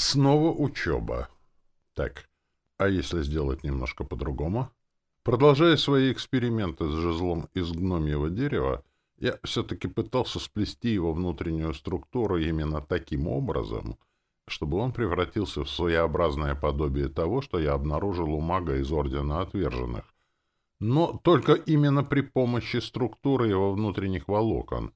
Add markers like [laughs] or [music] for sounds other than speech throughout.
Снова учеба. Так, а если сделать немножко по-другому? Продолжая свои эксперименты с жезлом из гномьего дерева, я все-таки пытался сплести его внутреннюю структуру именно таким образом, чтобы он превратился в своеобразное подобие того, что я обнаружил у мага из Ордена Отверженных. Но только именно при помощи структуры его внутренних волокон.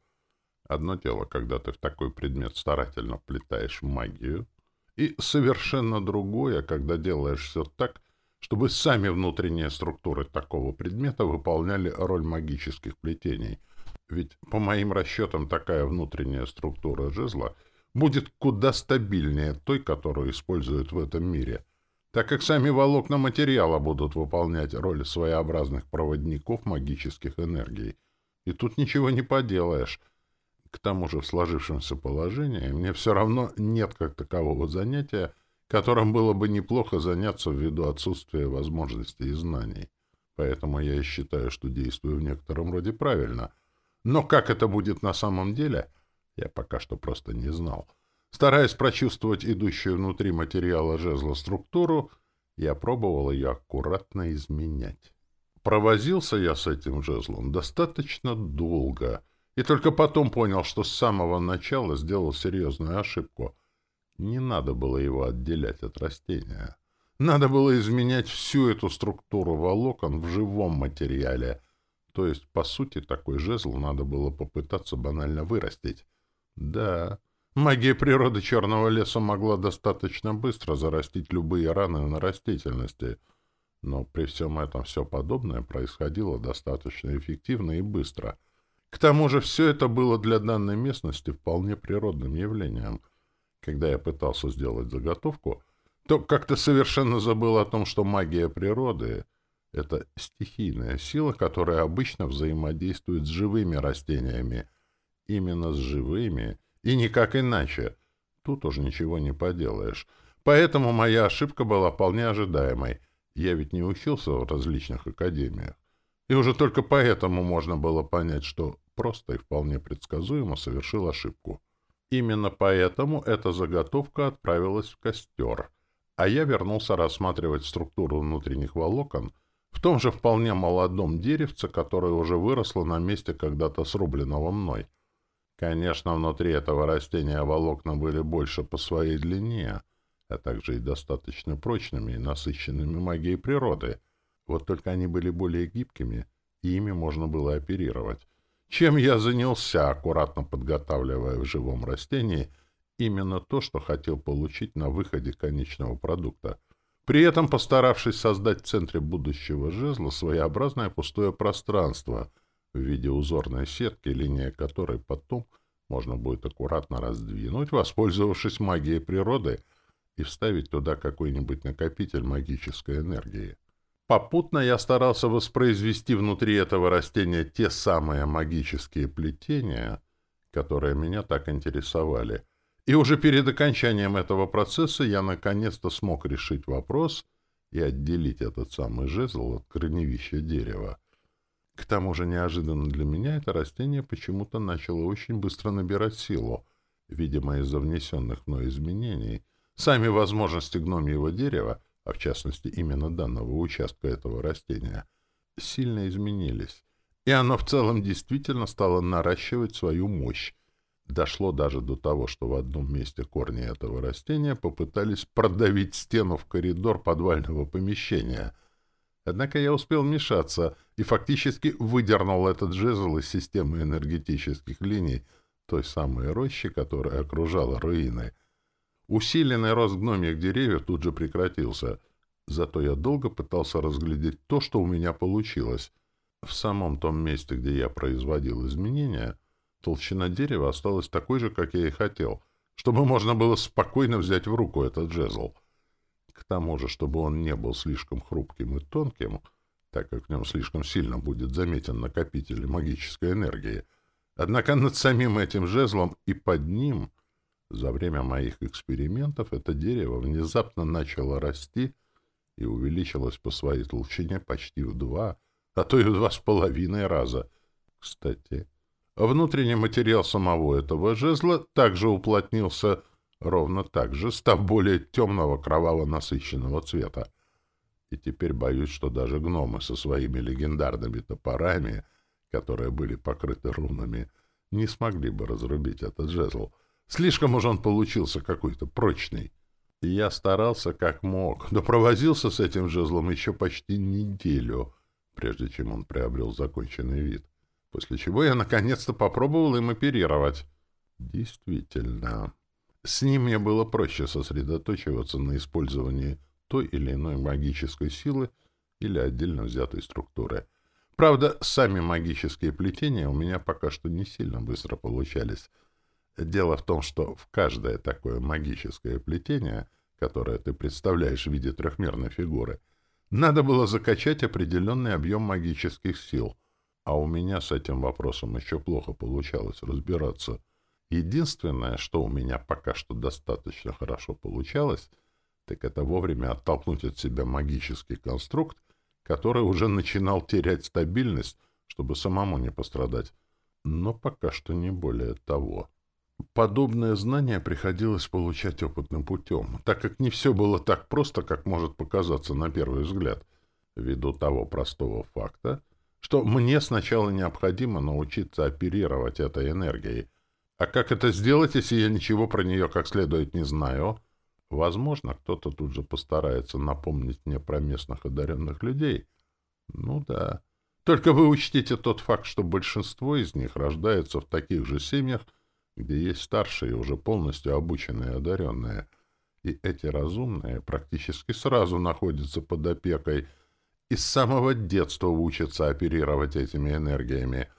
Одно дело, когда ты в такой предмет старательно вплетаешь магию, и совершенно другое, когда делаешь все так, чтобы сами внутренние структуры такого предмета выполняли роль магических плетений. Ведь, по моим расчетам, такая внутренняя структура жезла будет куда стабильнее той, которую используют в этом мире, так как сами волокна материала будут выполнять роль своеобразных проводников магических энергий. И тут ничего не поделаешь — к тому же в сложившемся положении мне все равно нет как такового занятия, которым было бы неплохо заняться ввиду отсутствия возможностей и знаний. Поэтому я и считаю, что действую в некотором роде правильно. Но как это будет на самом деле, я пока что просто не знал. Стараясь прочувствовать идущую внутри материала жезла структуру, я пробовал ее аккуратно изменять. Провозился я с этим жезлом достаточно долго — и только потом понял, что с самого начала сделал серьезную ошибку. Не надо было его отделять от растения. Надо было изменять всю эту структуру волокон в живом материале. То есть, по сути, такой жезл надо было попытаться банально вырастить. Да, магия природы черного леса могла достаточно быстро зарастить любые раны на растительности, но при всем этом все подобное происходило достаточно эффективно и быстро — к тому же все это было для данной местности вполне природным явлением. Когда я пытался сделать заготовку, то как-то совершенно забыл о том, что магия природы — это стихийная сила, которая обычно взаимодействует с живыми растениями. Именно с живыми, и никак иначе. Тут уже ничего не поделаешь. Поэтому моя ошибка была вполне ожидаемой. Я ведь не учился в различных академиях. И уже только поэтому можно было понять, что просто и вполне предсказуемо совершил ошибку. Именно поэтому эта заготовка отправилась в костер, а я вернулся рассматривать структуру внутренних волокон в том же вполне молодом деревце, которое уже выросло на месте когда-то срубленного мной. Конечно, внутри этого растения волокна были больше по своей длине, а также и достаточно прочными и насыщенными магией природы. Вот только они были более гибкими, и ими можно было оперировать чем я занялся, аккуратно подготавливая в живом растении именно то, что хотел получить на выходе конечного продукта, при этом постаравшись создать в центре будущего жезла своеобразное пустое пространство в виде узорной сетки, линия которой потом можно будет аккуратно раздвинуть, воспользовавшись магией природы, и вставить туда какой-нибудь накопитель магической энергии. Попутно я старался воспроизвести внутри этого растения те самые магические плетения, которые меня так интересовали. И уже перед окончанием этого процесса я наконец-то смог решить вопрос и отделить этот самый жезл от корневища дерева. К тому же неожиданно для меня это растение почему-то начало очень быстро набирать силу, видимо, из-за внесенных мной изменений. Сами возможности гномьего дерева — а в частности именно данного участка этого растения, сильно изменились, и оно в целом действительно стало наращивать свою мощь. Дошло даже до того, что в одном месте корни этого растения попытались продавить стену в коридор подвального помещения. Однако я успел вмешаться и фактически выдернул этот жезл из системы энергетических линий той самой рощи, которая окружала руины — Усиленный рост гномьих деревьев тут же прекратился. Зато я долго пытался разглядеть то, что у меня получилось. В самом том месте, где я производил изменения, толщина дерева осталась такой же, как я и хотел, чтобы можно было спокойно взять в руку этот жезл. К тому же, чтобы он не был слишком хрупким и тонким, так как в нем слишком сильно будет заметен накопитель магической энергии. Однако над самим этим жезлом и под ним — за время моих экспериментов это дерево внезапно начало расти и увеличилось по своей толщине почти в два, а то и в два с половиной раза. Кстати, внутренний материал самого этого жезла также уплотнился, ровно так же, став более темного кроваво-насыщенного цвета. И теперь боюсь, что даже гномы со своими легендарными топорами, которые были покрыты рунами, не смогли бы разрубить этот жезл. Слишком уж он получился какой-то прочный. Я старался как мог, но провозился с этим жезлом еще почти неделю, прежде чем он приобрел законченный вид. После чего я наконец-то попробовал им оперировать. Действительно, с ним мне было проще сосредоточиваться на использовании той или иной магической силы или отдельно взятой структуры. Правда, сами магические плетения у меня пока что не сильно быстро получались. Дело в том, что в каждое такое магическое плетение, которое ты представляешь в виде трехмерной фигуры, надо было закачать определенный объем магических сил, а у меня с этим вопросом еще плохо получалось разбираться — Единственное, что у меня пока что достаточно хорошо получалось, так это вовремя оттолкнуть от себя магический конструкт, который уже начинал терять стабильность, чтобы самому не пострадать. Но пока что не более того. Подобное знание приходилось получать опытным путем, так как не все было так просто, как может показаться на первый взгляд, ввиду того простого факта, что мне сначала необходимо научиться оперировать этой энергией, а как это сделать, если я ничего про нее как следует не знаю? Возможно, кто-то тут же постарается напомнить мне про местных одаренных людей. Ну да. Только вы учтите тот факт, что большинство из них рождается в таких же семьях, где есть старшие, уже полностью обученные одаренные. И эти разумные практически сразу находятся под опекой и с самого детства учатся оперировать этими энергиями —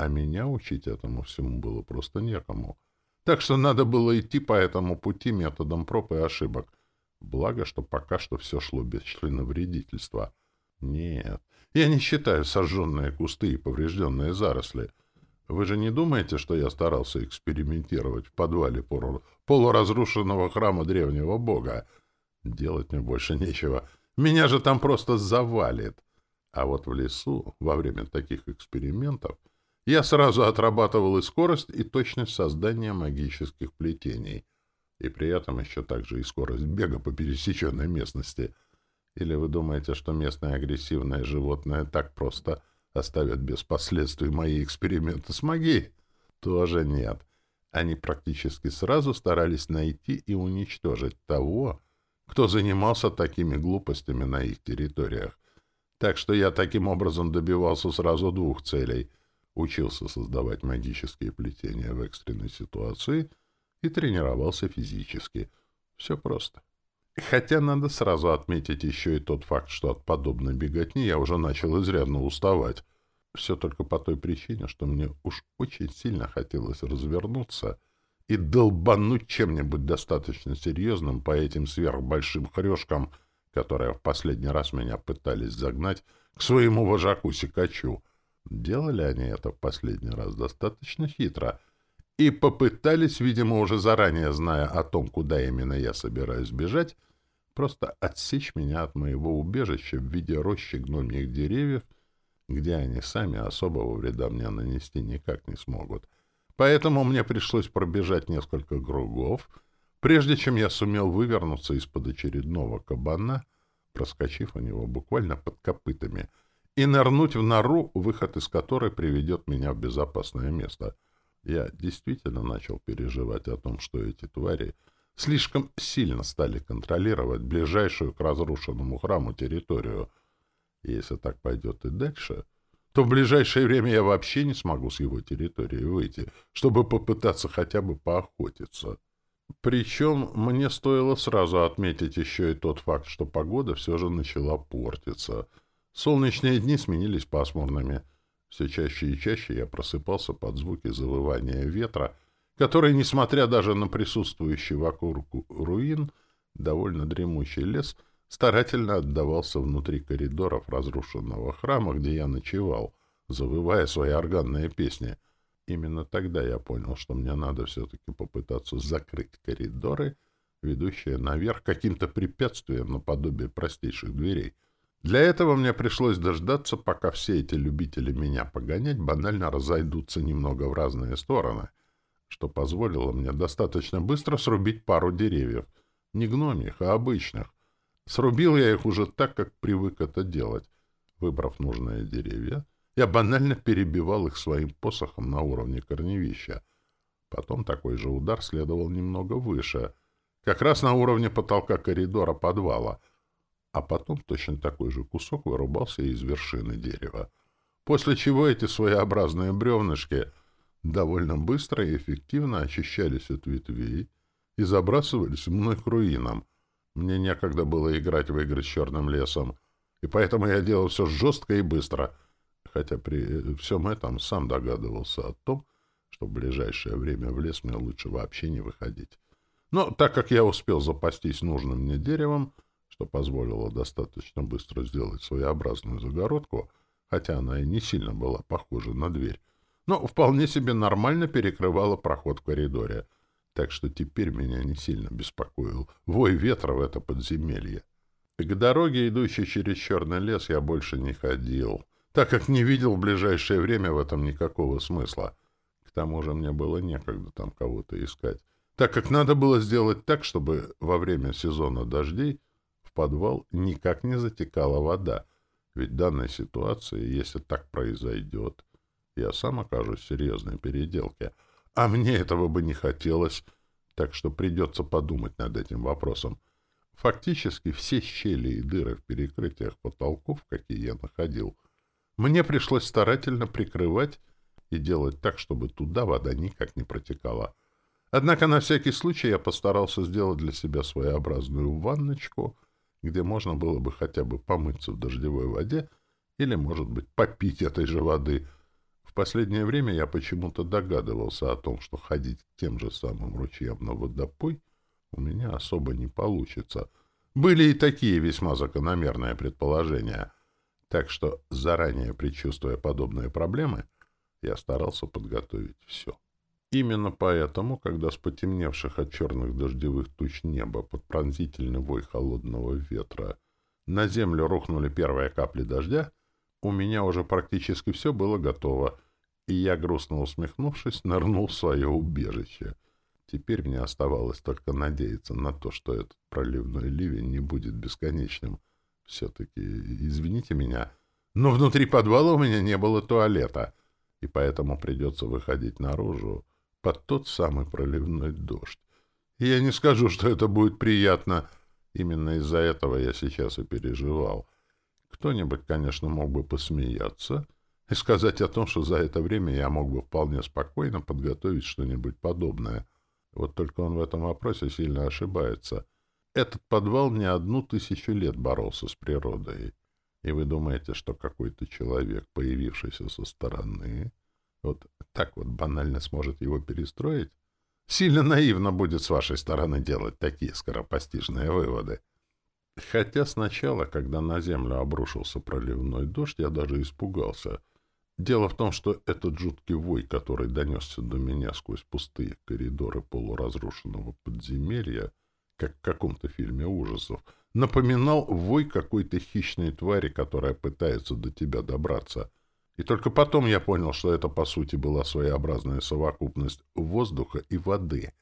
а меня учить этому всему было просто некому. Так что надо было идти по этому пути методом проб и ошибок. Благо, что пока что все шло без членовредительства. Нет, я не считаю сожженные кусты и поврежденные заросли. Вы же не думаете, что я старался экспериментировать в подвале полуразрушенного храма древнего бога? Делать мне больше нечего. Меня же там просто завалит. А вот в лесу, во время таких экспериментов, я сразу отрабатывал и скорость, и точность создания магических плетений, и при этом еще также и скорость бега по пересеченной местности. Или вы думаете, что местное агрессивное животное так просто оставят без последствий мои эксперименты с магией? Тоже нет. Они практически сразу старались найти и уничтожить того, кто занимался такими глупостями на их территориях. Так что я таким образом добивался сразу двух целей — учился создавать магические плетения в экстренной ситуации и тренировался физически. Все просто. Хотя надо сразу отметить еще и тот факт, что от подобной беготни я уже начал изрядно уставать. Все только по той причине, что мне уж очень сильно хотелось развернуться и долбануть чем-нибудь достаточно серьезным по этим сверхбольшим хрюшкам, которые в последний раз меня пытались загнать к своему вожаку-сикачу — Делали они это в последний раз достаточно хитро и попытались, видимо, уже заранее зная о том, куда именно я собираюсь бежать, просто отсечь меня от моего убежища в виде рощи гномьих деревьев, где они сами особого вреда мне нанести никак не смогут. Поэтому мне пришлось пробежать несколько кругов, прежде чем я сумел вывернуться из-под очередного кабана, проскочив у него буквально под копытами — и нырнуть в нору, выход из которой приведет меня в безопасное место. Я действительно начал переживать о том, что эти твари слишком сильно стали контролировать ближайшую к разрушенному храму территорию. Если так пойдет и дальше, то в ближайшее время я вообще не смогу с его территории выйти, чтобы попытаться хотя бы поохотиться. Причем мне стоило сразу отметить еще и тот факт, что погода все же начала портиться — Солнечные дни сменились пасмурными. Все чаще и чаще я просыпался под звуки завывания ветра, который, несмотря даже на присутствующий вокруг руин, довольно дремучий лес, старательно отдавался внутри коридоров разрушенного храма, где я ночевал, завывая свои органные песни. Именно тогда я понял, что мне надо все-таки попытаться закрыть коридоры, ведущие наверх каким-то препятствием наподобие простейших дверей — для этого мне пришлось дождаться, пока все эти любители меня погонять банально разойдутся немного в разные стороны, что позволило мне достаточно быстро срубить пару деревьев. Не гномих, а обычных. Срубил я их уже так, как привык это делать. Выбрав нужные деревья, я банально перебивал их своим посохом на уровне корневища. Потом такой же удар следовал немного выше, как раз на уровне потолка коридора подвала, а потом точно такой же кусок вырубался из вершины дерева. После чего эти своеобразные бревнышки довольно быстро и эффективно очищались от ветвей и забрасывались мной к руинам. Мне некогда было играть в игры с черным лесом, и поэтому я делал все жестко и быстро, хотя при всем этом сам догадывался о том, что в ближайшее время в лес мне лучше вообще не выходить. Но так как я успел запастись нужным мне деревом, что позволило достаточно быстро сделать своеобразную загородку, хотя она и не сильно была похожа на дверь, но вполне себе нормально перекрывала проход в коридоре, так что теперь меня не сильно беспокоил вой ветра в это подземелье. К дороге, идущей через черный лес, я больше не ходил, так как не видел в ближайшее время в этом никакого смысла. К тому же мне было некогда там кого-то искать, так как надо было сделать так, чтобы во время сезона дождей в подвал никак не затекала вода, ведь в данной ситуации, если так произойдет, я сам окажусь в серьезной переделке, а мне этого бы не хотелось, так что придется подумать над этим вопросом. Фактически все щели и дыры в перекрытиях потолков, какие я находил, мне пришлось старательно прикрывать и делать так, чтобы туда вода никак не протекала. Однако на всякий случай я постарался сделать для себя своеобразную ванночку, где можно было бы хотя бы помыться в дождевой воде или, может быть, попить этой же воды. Последнее время я почему-то догадывался о том, что ходить тем же самым ручьям на водопой у меня особо не получится. Были и такие весьма закономерные предположения. Так что, заранее предчувствуя подобные проблемы, я старался подготовить все. Именно поэтому, когда с потемневших от черных дождевых туч неба под пронзительный вой холодного ветра на землю рухнули первые капли дождя, у меня уже практически все было готово, и я, грустно усмехнувшись, нырнул в свое убежище — Теперь мне оставалось только надеяться на то, что этот проливной ливень не будет бесконечным. Все-таки, извините меня, но внутри подвала у меня не было туалета, и поэтому придется выходить наружу под тот самый проливной дождь. И я не скажу, что это будет приятно. Именно из-за этого я сейчас и переживал. Кто-нибудь, конечно, мог бы посмеяться и сказать о том, что за это время я мог бы вполне спокойно подготовить что-нибудь подобное — вот только он в этом вопросе сильно ошибается. Этот подвал не одну тысячу лет боролся с природой. И вы думаете, что какой-то человек, появившийся со стороны, вот так вот банально сможет его перестроить? Сильно наивно будет с вашей стороны делать такие скоропостижные выводы. Хотя сначала, когда на землю обрушился проливной дождь, я даже испугался — Дело в том, что этот жуткий вой, который донесся до меня сквозь пустые коридоры полуразрушенного подземелья, как в каком-то фильме ужасов, напоминал вой какой-то хищной твари, которая пытается до тебя добраться. И только потом я понял, что это, по сути, была своеобразная совокупность воздуха и воды.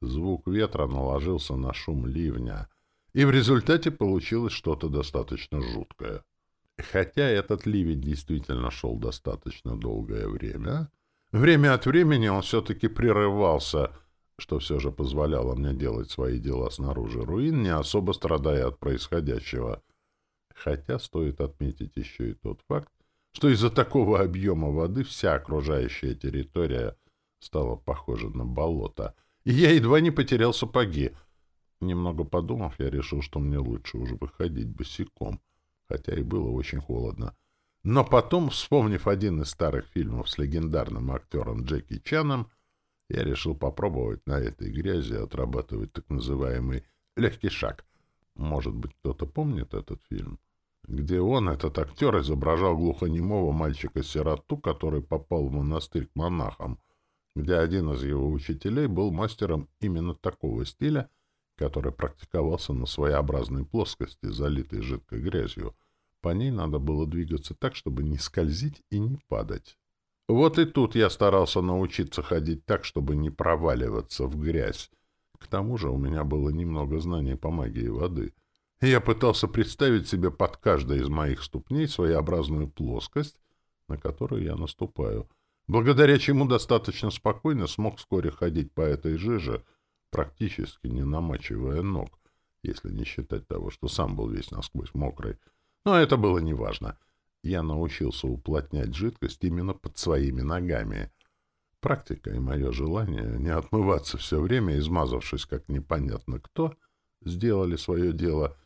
Звук ветра наложился на шум ливня, и в результате получилось что-то достаточно жуткое. Хотя этот ливень действительно шел достаточно долгое время, время от времени он все-таки прерывался, что все же позволяло мне делать свои дела снаружи руин, не особо страдая от происходящего. Хотя стоит отметить еще и тот факт, что из-за такого объема воды вся окружающая территория стала похожа на болото, и я едва не потерял сапоги. Немного подумав, я решил, что мне лучше уже выходить босиком — хотя и было очень холодно. Но потом, вспомнив один из старых фильмов с легендарным актером Джеки Чаном, я решил попробовать на этой грязи отрабатывать так называемый «легкий шаг». Может быть, кто-то помнит этот фильм? Где он, этот актер, изображал глухонемого мальчика-сироту, который попал в монастырь к монахам, где один из его учителей был мастером именно такого стиля — который практиковался на своеобразной плоскости, залитой жидкой грязью. По ней надо было двигаться так, чтобы не скользить и не падать. Вот и тут я старался научиться ходить так, чтобы не проваливаться в грязь. К тому же у меня было немного знаний по магии воды. Я пытался представить себе под каждой из моих ступней своеобразную плоскость, на которую я наступаю, благодаря чему достаточно спокойно смог вскоре ходить по этой жиже, практически не намачивая ног, если не считать того, что сам был весь насквозь мокрый. Но это было неважно. Я научился уплотнять жидкость именно под своими ногами. Практика и мое желание не отмываться все время, измазавшись как непонятно кто, сделали свое дело,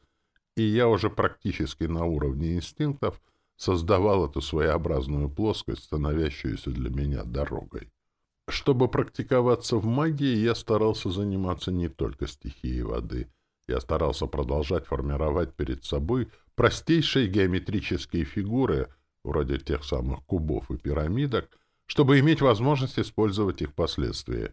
и я уже практически на уровне инстинктов создавал эту своеобразную плоскость, становящуюся для меня дорогой. Чтобы практиковаться в магии, я старался заниматься не только стихией воды. Я старался продолжать формировать перед собой простейшие геометрические фигуры, вроде тех самых кубов и пирамидок, чтобы иметь возможность использовать их впоследствии.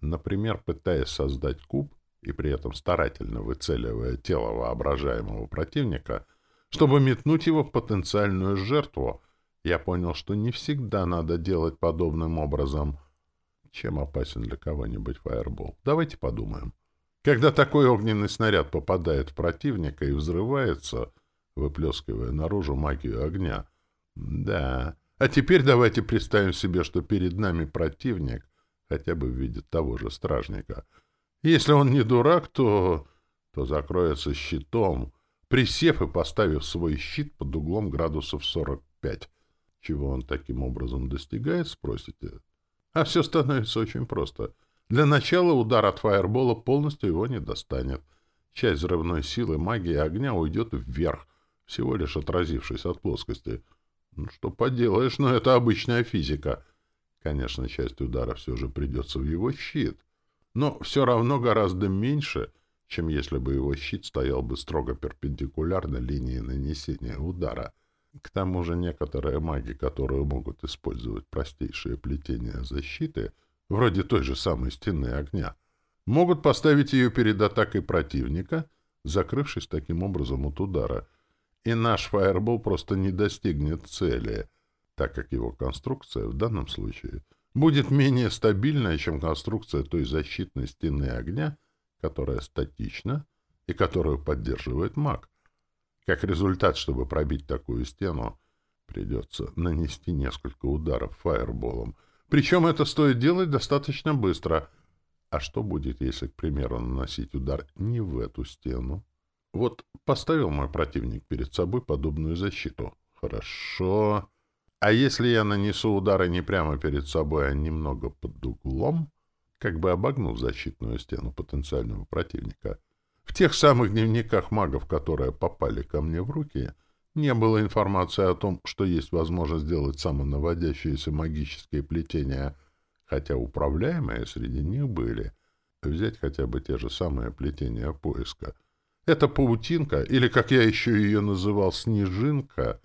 Например, пытаясь создать куб и при этом старательно выцеливая тело воображаемого противника — чтобы метнуть его в потенциальную жертву, я понял, что не всегда надо делать подобным образом. Чем опасен для кого-нибудь фаербол? Давайте подумаем. Когда такой огненный снаряд попадает в противника и взрывается, выплескивая наружу магию огня. Да. А теперь давайте представим себе, что перед нами противник, хотя бы в виде того же стражника. Если он не дурак, то, то закроется щитом, присев и поставив свой щит под углом градусов 45. Чего он таким образом достигает, спросите? А все становится очень просто. Для начала удар от фаербола полностью его не достанет. Часть взрывной силы магии огня уйдет вверх, всего лишь отразившись от плоскости. Ну, что поделаешь, но это обычная физика. Конечно, часть удара все же придется в его щит. Но все равно гораздо меньше, чем если бы его щит стоял бы строго перпендикулярно линии нанесения удара. К тому же некоторые маги, которые могут использовать простейшие плетения защиты, вроде той же самой стены огня, могут поставить ее перед атакой противника, закрывшись таким образом от удара, и наш фаербол просто не достигнет цели, так как его конструкция в данном случае будет менее стабильная, чем конструкция той защитной стены огня, которая статична и которую поддерживает маг. Как результат, чтобы пробить такую стену, придется нанести несколько ударов фаерболом. Причем это стоит делать достаточно быстро. А что будет, если, к примеру, наносить удар не в эту стену? Вот поставил мой противник перед собой подобную защиту. Хорошо. А если я нанесу удары не прямо перед собой, а немного под углом, как бы обогнув защитную стену потенциального противника. В тех самых дневниках магов, которые попали ко мне в руки, не было информации о том, что есть возможность сделать самонаводящиеся магические плетения, хотя управляемые среди них были. Взять хотя бы те же самые плетения поиска. Эта паутинка, или, как я еще ее называл, снежинка,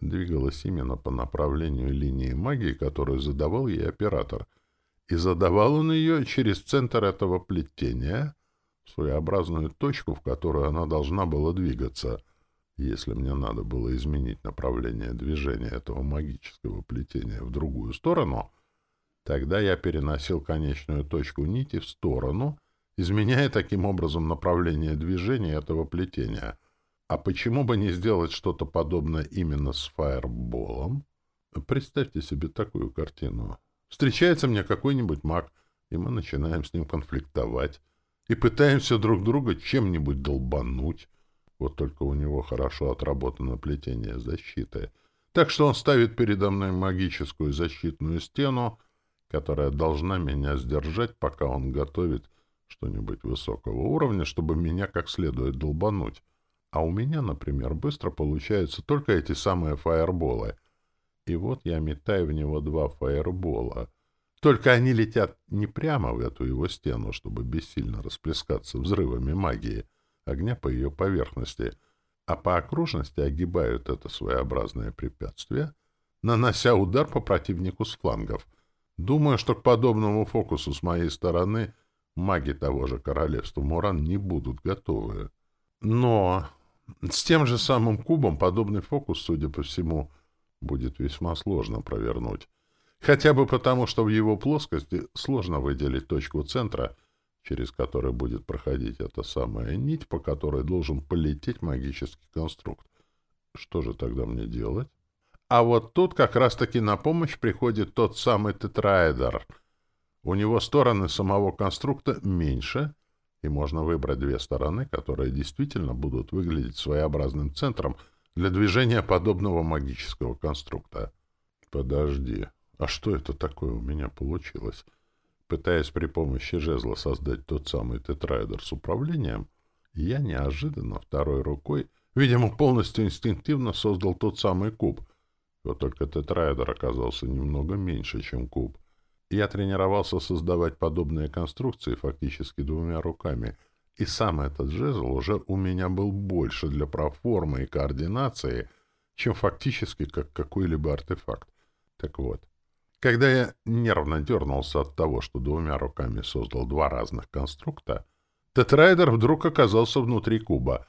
двигалась именно по направлению линии магии, которую задавал ей оператор — и задавал он ее через центр этого плетения, своеобразную точку, в которую она должна была двигаться. Если мне надо было изменить направление движения этого магического плетения в другую сторону, тогда я переносил конечную точку нити в сторону, изменяя таким образом направление движения этого плетения. А почему бы не сделать что-то подобное именно с фаерболом? Представьте себе такую картину. Встречается мне какой-нибудь маг, и мы начинаем с ним конфликтовать и пытаемся друг друга чем-нибудь долбануть. Вот только у него хорошо отработано плетение защиты. Так что он ставит передо мной магическую защитную стену, которая должна меня сдержать, пока он готовит что-нибудь высокого уровня, чтобы меня как следует долбануть. А у меня, например, быстро получаются только эти самые фаерболы — и вот я метаю в него два фаербола. Только они летят не прямо в эту его стену, чтобы бессильно расплескаться взрывами магии, огня по ее поверхности, а по окружности огибают это своеобразное препятствие, нанося удар по противнику с флангов. Думаю, что к подобному фокусу с моей стороны маги того же королевства Муран не будут готовы. Но с тем же самым кубом подобный фокус, судя по всему, будет весьма сложно провернуть. Хотя бы потому, что в его плоскости сложно выделить точку центра, через который будет проходить эта самая нить, по которой должен полететь магический конструкт. Что же тогда мне делать? А вот тут как раз-таки на помощь приходит тот самый тетраэдр. У него стороны самого конструкта меньше, и можно выбрать две стороны, которые действительно будут выглядеть своеобразным центром для движения подобного магического конструкта. Подожди, а что это такое у меня получилось? Пытаясь при помощи жезла создать тот самый тетраэдр с управлением, я неожиданно второй рукой, видимо, полностью инстинктивно создал тот самый куб. Вот только тетраэдр оказался немного меньше, чем куб. Я тренировался создавать подобные конструкции фактически двумя руками, и сам этот жезл уже у меня был больше для проформы и координации, чем фактически как какой-либо артефакт. Так вот, когда я нервно дернулся от того, что двумя руками создал два разных конструкта, тетрайдер вдруг оказался внутри куба.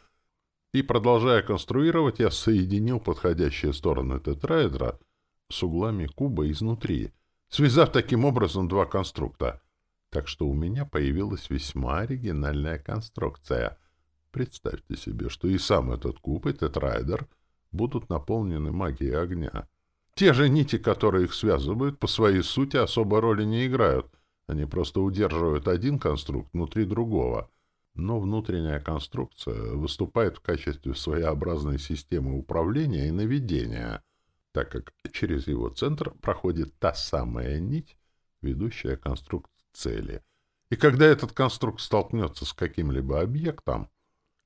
И, продолжая конструировать, я соединил подходящие стороны тетрайдера с углами куба изнутри, связав таким образом два конструкта. Так что у меня появилась весьма оригинальная конструкция. Представьте себе, что и сам этот куб, и тетрайдер будут наполнены магией огня. Те же нити, которые их связывают, по своей сути особой роли не играют. Они просто удерживают один конструкт внутри другого. Но внутренняя конструкция выступает в качестве своеобразной системы управления и наведения, так как через его центр проходит та самая нить, ведущая конструкт цели. И когда этот конструкт столкнется с каким-либо объектом,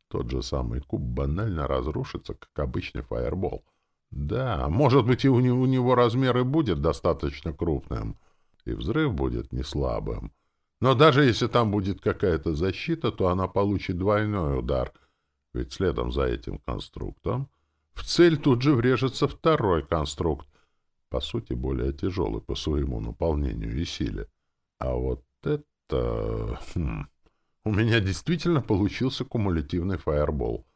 тот же самый куб банально разрушится, как обычный фаербол — да, может быть, и у него, у него размер и будет достаточно крупным, и взрыв будет не слабым. Но даже если там будет какая-то защита, то она получит двойной удар, ведь следом за этим конструктом в цель тут же врежется второй конструкт, по сути, более тяжелый по своему наполнению и силе. А вот это... Хм, у меня действительно получился кумулятивный фаербол.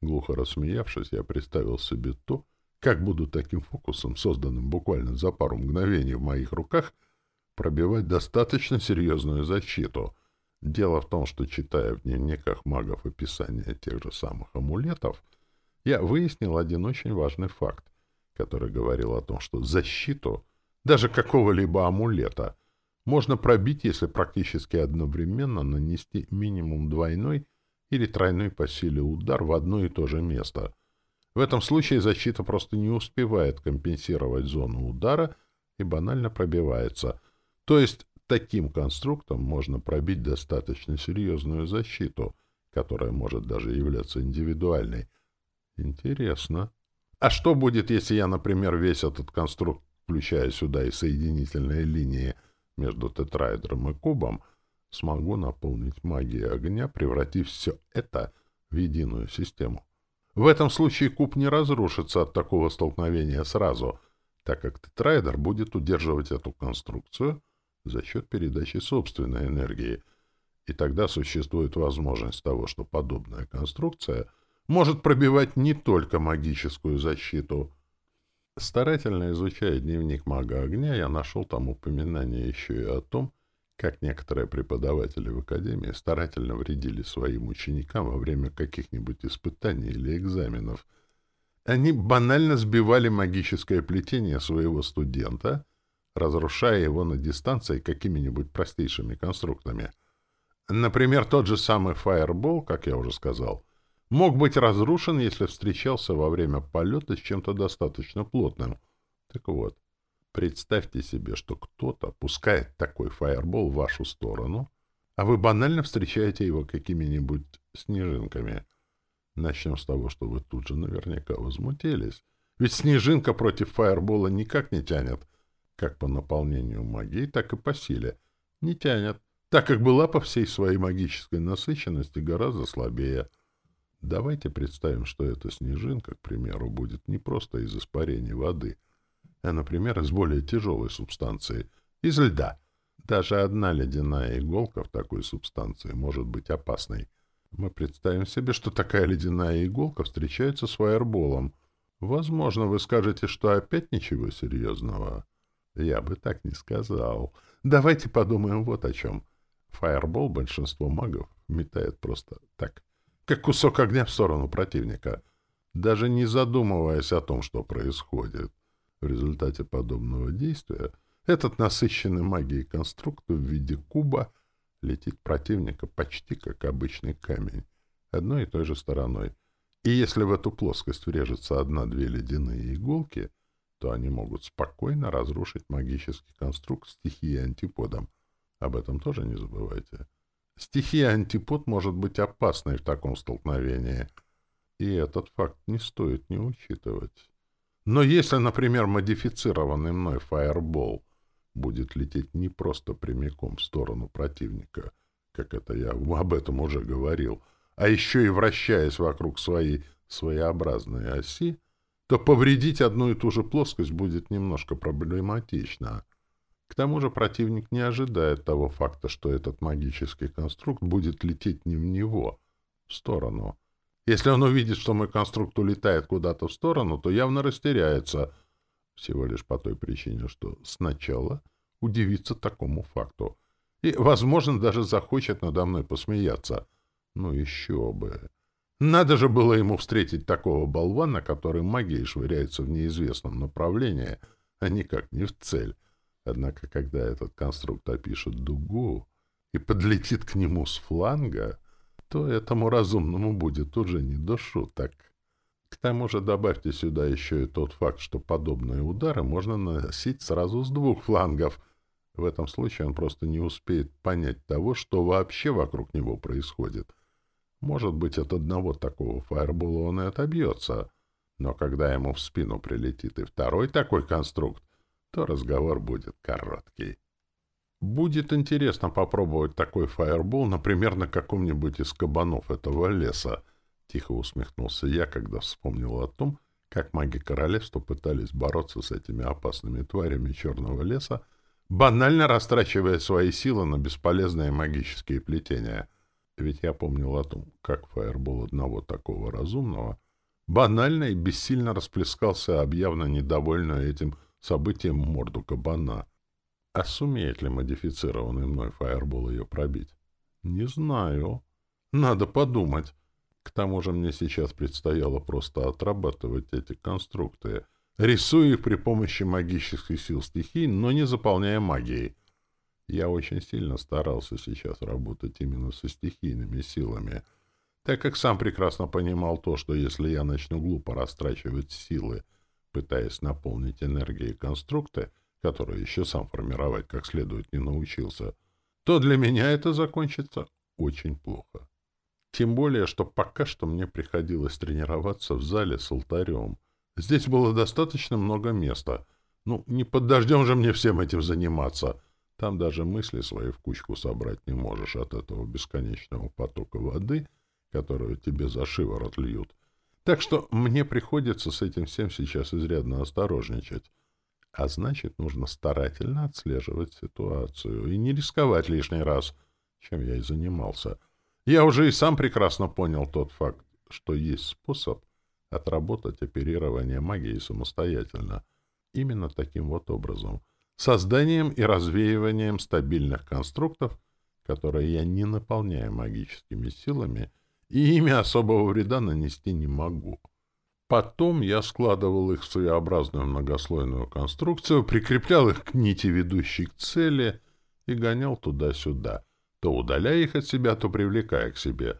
Глухо рассмеявшись, я представил себе то, как буду таким фокусом, созданным буквально за пару мгновений в моих руках, пробивать достаточно серьезную защиту? Дело в том, что, читая в дневниках магов описание тех же самых амулетов, я выяснил один очень важный факт, который говорил о том, что защиту даже какого-либо амулета можно пробить, если практически одновременно нанести минимум двойной или тройной по силе удар в одно и то же место — в этом случае защита просто не успевает компенсировать зону удара и банально пробивается. То есть таким конструктом можно пробить достаточно серьезную защиту, которая может даже являться индивидуальной. Интересно. А что будет, если я, например, весь этот конструкт, включая сюда и соединительные линии между тетраэдром и кубом, смогу наполнить магией огня, превратив все это в единую систему? В этом случае куб не разрушится от такого столкновения сразу, так как тетрайдер будет удерживать эту конструкцию за счет передачи собственной энергии. И тогда существует возможность того, что подобная конструкция может пробивать не только магическую защиту. Старательно изучая дневник мага огня, я нашел там упоминание еще и о том, как некоторые преподаватели в академии старательно вредили своим ученикам во время каких-нибудь испытаний или экзаменов. Они банально сбивали магическое плетение своего студента, разрушая его на дистанции какими-нибудь простейшими конструктами. Например, тот же самый фаербол, как я уже сказал, мог быть разрушен, если встречался во время полета с чем-то достаточно плотным. Так вот, Представьте себе, что кто-то пускает такой фаербол в вашу сторону, а вы банально встречаете его какими-нибудь снежинками. Начнем с того, что вы тут же наверняка возмутились. Ведь снежинка против фаербола никак не тянет, как по наполнению магии, так и по силе. Не тянет, так как была по всей своей магической насыщенности гораздо слабее. Давайте представим, что эта снежинка, к примеру, будет не просто из испарения воды — а, например, из более тяжелой субстанции, из льда. Даже одна ледяная иголка в такой субстанции может быть опасной. Мы представим себе, что такая ледяная иголка встречается с фаерболом. Возможно, вы скажете, что опять ничего серьезного. Я бы так не сказал. Давайте подумаем вот о чем. Фаербол большинство магов метает просто так, как кусок огня в сторону противника, даже не задумываясь о том, что происходит. В результате подобного действия этот насыщенный магией конструкт в виде куба летит противника почти как обычный камень, одной и той же стороной. И если в эту плоскость врежется одна-две ледяные иголки — то они могут спокойно разрушить магический конструкт стихии антиподом. Об этом тоже не забывайте. Стихия антипод может быть опасной в таком столкновении, и этот факт не стоит не учитывать. Но если, например, модифицированный мной фаербол будет лететь не просто прямиком в сторону противника, как это я об этом уже говорил, а еще и вращаясь вокруг своей своеобразной оси, то повредить одну и ту же плоскость будет немножко проблематично. К тому же противник не ожидает того факта, что этот магический конструкт будет лететь не в него, в сторону. Если он увидит, что мой конструкт улетает куда-то в сторону, то явно растеряется, всего лишь по той причине, что сначала удивится такому факту и, возможно, даже захочет надо мной посмеяться. Ну еще бы! Надо же было ему встретить такого болвана, который магией швыряется в неизвестном направлении, а никак не в цель. Однако, когда этот конструкт опишет дугу и подлетит к нему с фланга, то этому разумному будет уже не до шуток. К тому же добавьте сюда еще и тот факт, что подобные удары можно наносить сразу с двух флангов. В этом случае он просто не успеет понять того, что вообще вокруг него происходит — может быть, от одного такого фаербола он и отобьется. Но когда ему в спину прилетит и второй такой конструкт, то разговор будет короткий. Будет интересно попробовать такой фаербол, например, на каком-нибудь из кабанов этого леса. Тихо усмехнулся я, когда вспомнил о том, как маги королевства пытались бороться с этими опасными тварями черного леса, банально растрачивая свои силы на бесполезные магические плетения — ведь я помнил о том, как фаербол одного такого разумного банально и бессильно расплескался об явно недовольную этим событием морду кабана. А сумеет ли модифицированный мной фаербол ее пробить? Не знаю. Надо подумать. К тому же мне сейчас предстояло просто отрабатывать эти конструкты, рисуя их при помощи магических сил стихий, но не заполняя магией. Я очень сильно старался сейчас работать именно со стихийными силами, так как сам прекрасно понимал то, что если я начну глупо растрачивать силы, пытаясь наполнить энергией конструкты, которые еще сам формировать как следует не научился, то для меня это закончится очень плохо. Тем более, что пока что мне приходилось тренироваться в зале с алтарем. Здесь было достаточно много места. Ну, не под дождем же мне всем этим заниматься — там даже мысли свои в кучку собрать не можешь от этого бесконечного потока воды, которую тебе за шиворот льют. Так что мне приходится с этим всем сейчас изрядно осторожничать. А значит, нужно старательно отслеживать ситуацию и не рисковать лишний раз, чем я и занимался. Я уже и сам прекрасно понял тот факт, что есть способ отработать оперирование магией самостоятельно. Именно таким вот образом — созданием и развеиванием стабильных конструктов, которые я не наполняю магическими силами, и ими особого вреда нанести не могу. Потом я складывал их в своеобразную многослойную конструкцию, прикреплял их к нити, ведущей к цели, и гонял туда-сюда, то удаляя их от себя, то привлекая к себе,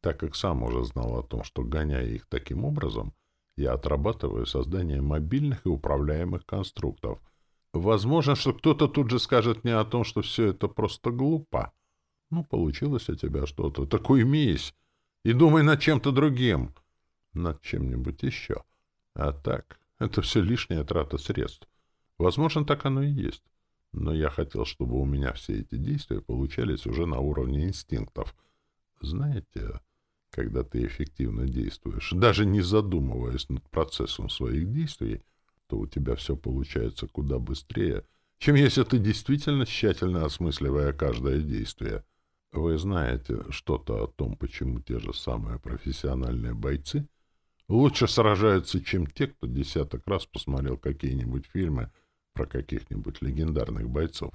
так как сам уже знал о том, что, гоняя их таким образом, я отрабатываю создание мобильных и управляемых конструктов — Возможно, что кто-то тут же скажет мне о том, что все это просто глупо. Ну, получилось у тебя что-то. Так уймись и думай над чем-то другим. Над чем-нибудь еще. А так, это все лишняя трата средств. Возможно, так оно и есть. Но я хотел, чтобы у меня все эти действия получались уже на уровне инстинктов. Знаете, когда ты эффективно действуешь, даже не задумываясь над процессом своих действий, то у тебя все получается куда быстрее, чем если ты действительно тщательно осмысливая каждое действие. Вы знаете что-то о том, почему те же самые профессиональные бойцы лучше сражаются, чем те, кто десяток раз посмотрел какие-нибудь фильмы про каких-нибудь легендарных бойцов.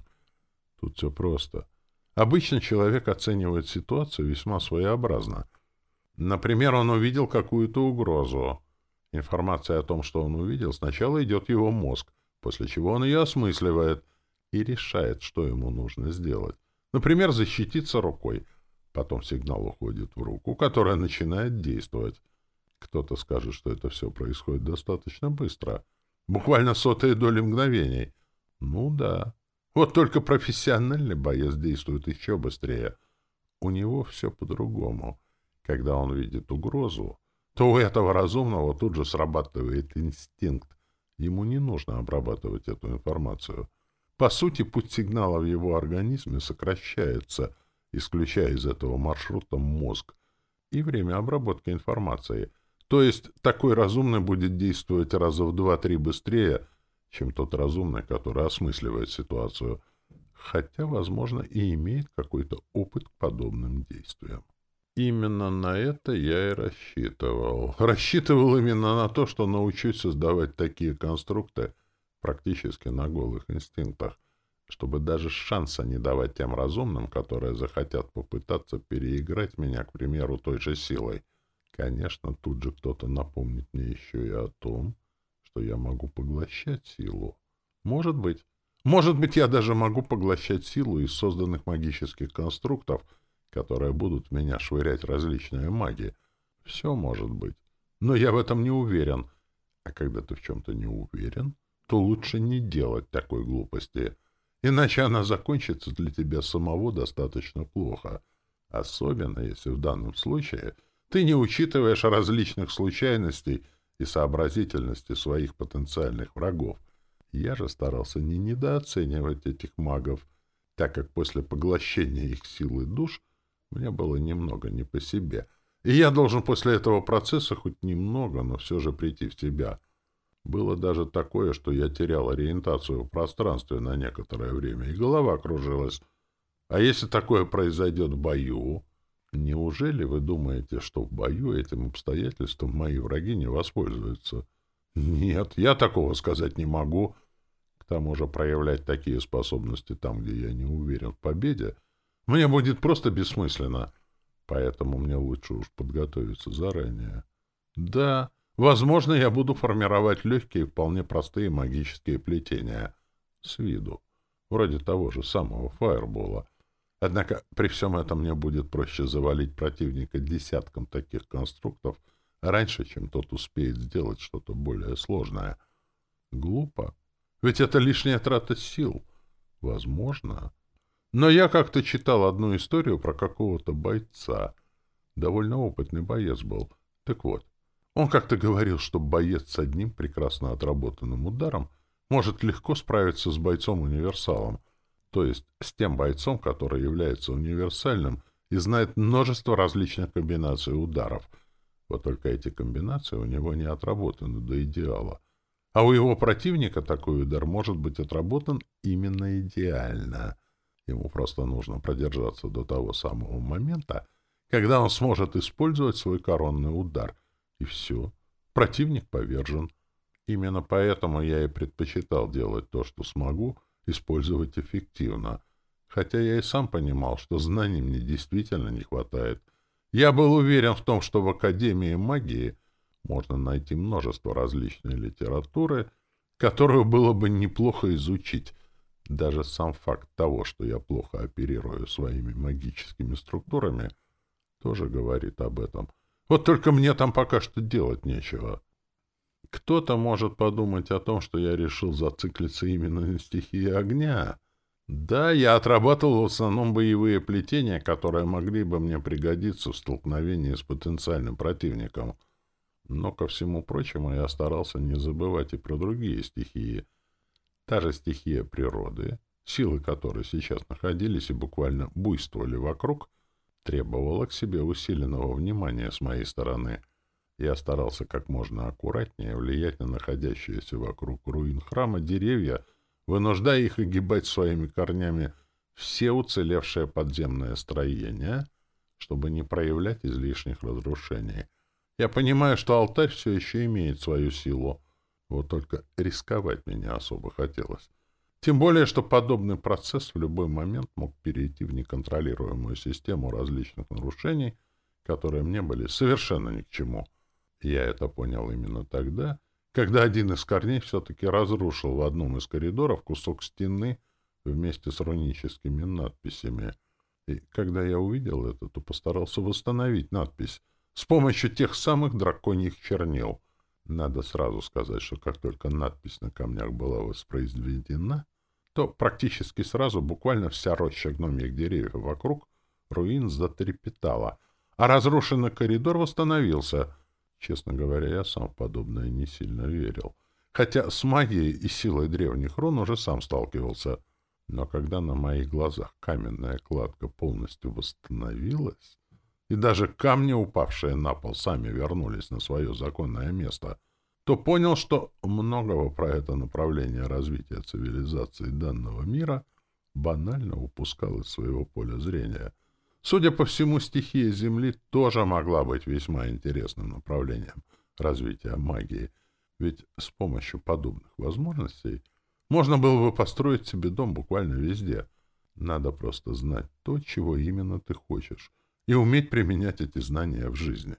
Тут все просто. Обычно человек оценивает ситуацию весьма своеобразно. Например, он увидел какую-то угрозу. Информация о том, что он увидел, сначала идет его мозг, после чего он ее осмысливает и решает, что ему нужно сделать. Например, защититься рукой. Потом сигнал уходит в руку, которая начинает действовать. Кто-то скажет, что это все происходит достаточно быстро. Буквально сотые доли мгновений. Ну да. Вот только профессиональный боец действует еще быстрее. У него все по-другому. Когда он видит угрозу, то у этого разумного тут же срабатывает инстинкт. Ему не нужно обрабатывать эту информацию. По сути, путь сигнала в его организме сокращается, исключая из этого маршрута мозг и время обработки информации. То есть такой разумный будет действовать раза в два-три быстрее, чем тот разумный, который осмысливает ситуацию, хотя, возможно, и имеет какой-то опыт к подобным действиям. Именно на это я и рассчитывал. Рассчитывал именно на то, что научусь создавать такие конструкты практически на голых инстинктах, чтобы даже шанса не давать тем разумным, которые захотят попытаться переиграть меня, к примеру, той же силой. Конечно, тут же кто-то напомнит мне еще и о том, что я могу поглощать силу. Может быть. Может быть, я даже могу поглощать силу из созданных магических конструктов, которые будут в меня швырять различные маги. Все может быть. Но я в этом не уверен. А когда ты в чем-то не уверен, то лучше не делать такой глупости, иначе она закончится для тебя самого достаточно плохо, особенно если в данном случае ты не учитываешь различных случайностей и сообразительности своих потенциальных врагов. Я же старался не недооценивать этих магов, так как после поглощения их силы душ мне было немного не по себе, и я должен после этого процесса хоть немного, но все же прийти в себя. Было даже такое, что я терял ориентацию в пространстве на некоторое время, и голова кружилась. А если такое произойдет в бою, Неужели вы думаете, что в бою этим обстоятельством мои враги не воспользуются? Нет, я такого сказать не могу. К тому же проявлять такие способности там, где я не уверен в победе, мне будет просто бессмысленно. Поэтому мне лучше уж подготовиться заранее. Да, возможно, я буду формировать легкие, вполне простые магические плетения. С виду. Вроде того же самого фаербола — Однако при всем этом мне будет проще завалить противника десятком таких конструктов раньше, чем тот успеет сделать что-то более сложное. Глупо. Ведь это лишняя трата сил. Возможно. Но я как-то читал одну историю про какого-то бойца. Довольно опытный боец был. Так вот, он как-то говорил, что боец с одним прекрасно отработанным ударом может легко справиться с бойцом-универсалом, то есть с тем бойцом, который является универсальным и знает множество различных комбинаций ударов. Вот только эти комбинации у него не отработаны до идеала. А у его противника такой удар может быть отработан именно идеально. Ему просто нужно продержаться до того самого момента, когда он сможет использовать свой коронный удар. И все. Противник повержен. Именно поэтому я и предпочитал делать то, что смогу, использовать эффективно. Хотя я и сам понимал, что знаний мне действительно не хватает. Я был уверен в том, что в Академии магии можно найти множество различной литературы, которую было бы неплохо изучить. Даже сам факт того, что я плохо оперирую своими магическими структурами, тоже говорит об этом. Вот только мне там пока что делать нечего. Кто-то может подумать о том, что я решил зациклиться именно на стихии огня. Да, я отрабатывал в основном боевые плетения, которые могли бы мне пригодиться в столкновении с потенциальным противником. Но, ко всему прочему, я старался не забывать и про другие стихии. Та же стихия природы, силы которой сейчас находились и буквально буйствовали вокруг, требовала к себе усиленного внимания с моей стороны — я старался как можно аккуратнее влиять на находящиеся вокруг руин храма деревья, вынуждая их огибать своими корнями все уцелевшие подземные строения, чтобы не проявлять излишних разрушений. Я понимаю, что алтарь все еще имеет свою силу, Вот только рисковать мне не особо хотелось. Тем более, что подобный процесс в любой момент мог перейти в неконтролируемую систему различных нарушений, которые мне были совершенно ни к чему. Я это понял именно тогда, когда один из корней все-таки разрушил в одном из коридоров кусок стены вместе с руническими надписями. И когда я увидел это, то постарался восстановить надпись с помощью тех самых драконьих чернил — надо сразу сказать, что как только надпись на камнях была воспроизведена, то практически сразу буквально вся роща гномьих деревьев вокруг руин затрепетала, а разрушенный коридор восстановился. Честно говоря, я сам в подобное не сильно верил. Хотя с магией и силой древних рун уже сам сталкивался. Но когда на моих глазах каменная кладка полностью восстановилась, и даже камни, упавшие на пол, сами вернулись на свое законное место, то понял, что многого про это направление развития цивилизации данного мира банально упускал из своего поля зрения. Судя по всему, стихия Земли тоже могла быть весьма интересным направлением развития магии, ведь с помощью подобных возможностей можно было бы построить себе дом буквально везде. Надо просто знать то, чего именно ты хочешь, и уметь применять эти знания в жизни.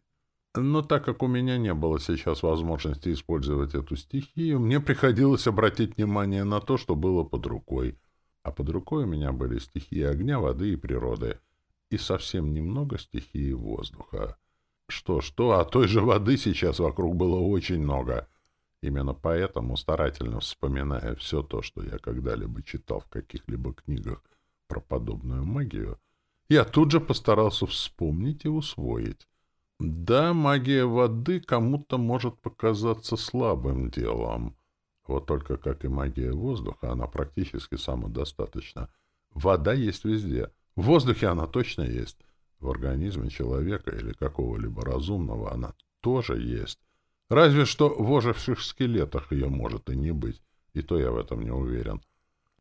Но так как у меня не было сейчас возможности использовать эту стихию, мне приходилось обратить внимание на то, что было под рукой. А под рукой у меня были стихии огня, воды и природы. И совсем немного стихии воздуха. Что-что, а той же воды сейчас вокруг было очень много. Именно поэтому, старательно вспоминая все то, что я когда-либо читал в каких-либо книгах про подобную магию, я тут же постарался вспомнить и усвоить. Да, магия воды кому-то может показаться слабым делом. Вот только, как и магия воздуха, она практически самодостаточна. Вода есть везде. В воздухе она точно есть. В организме человека или какого-либо разумного она тоже есть. Разве что в оживших скелетах ее может и не быть. И то я в этом не уверен.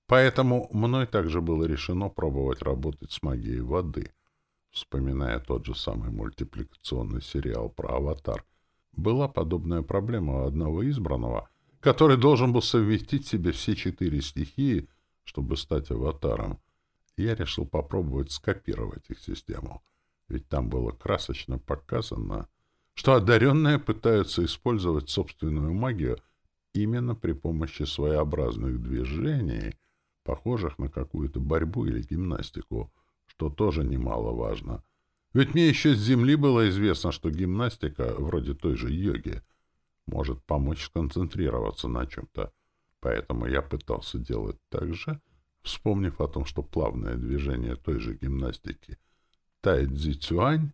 Поэтому мной также было решено пробовать работать с магией воды. Вспоминая тот же самый мультипликационный сериал про «Аватар», была подобная проблема у одного избранного, который должен был совместить себе все четыре стихии, чтобы стать аватаром. Я решил попробовать скопировать их систему, ведь там было красочно показано, что одаренные пытаются использовать собственную магию именно при помощи своеобразных движений — похожих на какую-то борьбу или гимнастику, что тоже немаловажно. Ведь мне еще с земли было известно, что гимнастика, вроде той же йоги, может помочь сконцентрироваться на чем-то. Поэтому я пытался делать так же, вспомнив о том, что плавное движение той же гимнастики Тайцзи Цюань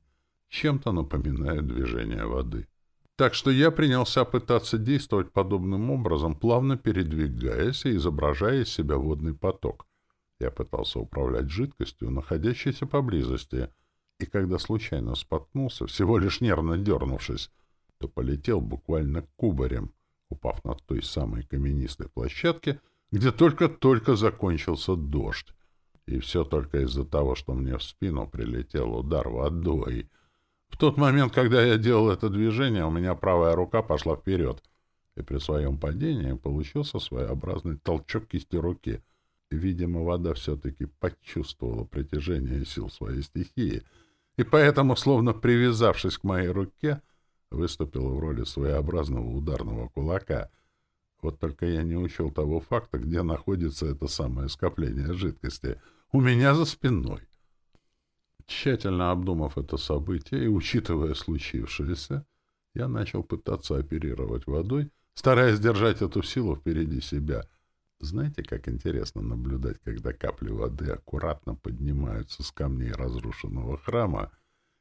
чем-то напоминает движение воды. Так что я принялся пытаться действовать подобным образом, плавно передвигаясь и изображая из себя водный поток. Я пытался управлять жидкостью, находящейся поблизости, и когда случайно споткнулся, всего лишь нервно дернувшись, то полетел буквально кубарем, упав на той самой каменистой площадке, где только-только закончился дождь. И все только из-за того, что мне в спину прилетел удар водой — в тот момент, когда я делал это движение, у меня правая рука пошла вперед, и при своем падении получился своеобразный толчок кисти руки. Видимо, вода все-таки почувствовала притяжение сил своей стихии, и поэтому, словно привязавшись к моей руке, выступила в роли своеобразного ударного кулака. Вот только я не учел того факта, где находится это самое скопление жидкости. У меня за спиной. Тщательно обдумав это событие и учитывая случившееся, я начал пытаться оперировать водой, стараясь держать эту силу впереди себя. Знаете, как интересно наблюдать, когда капли воды аккуратно поднимаются с камней разрушенного храма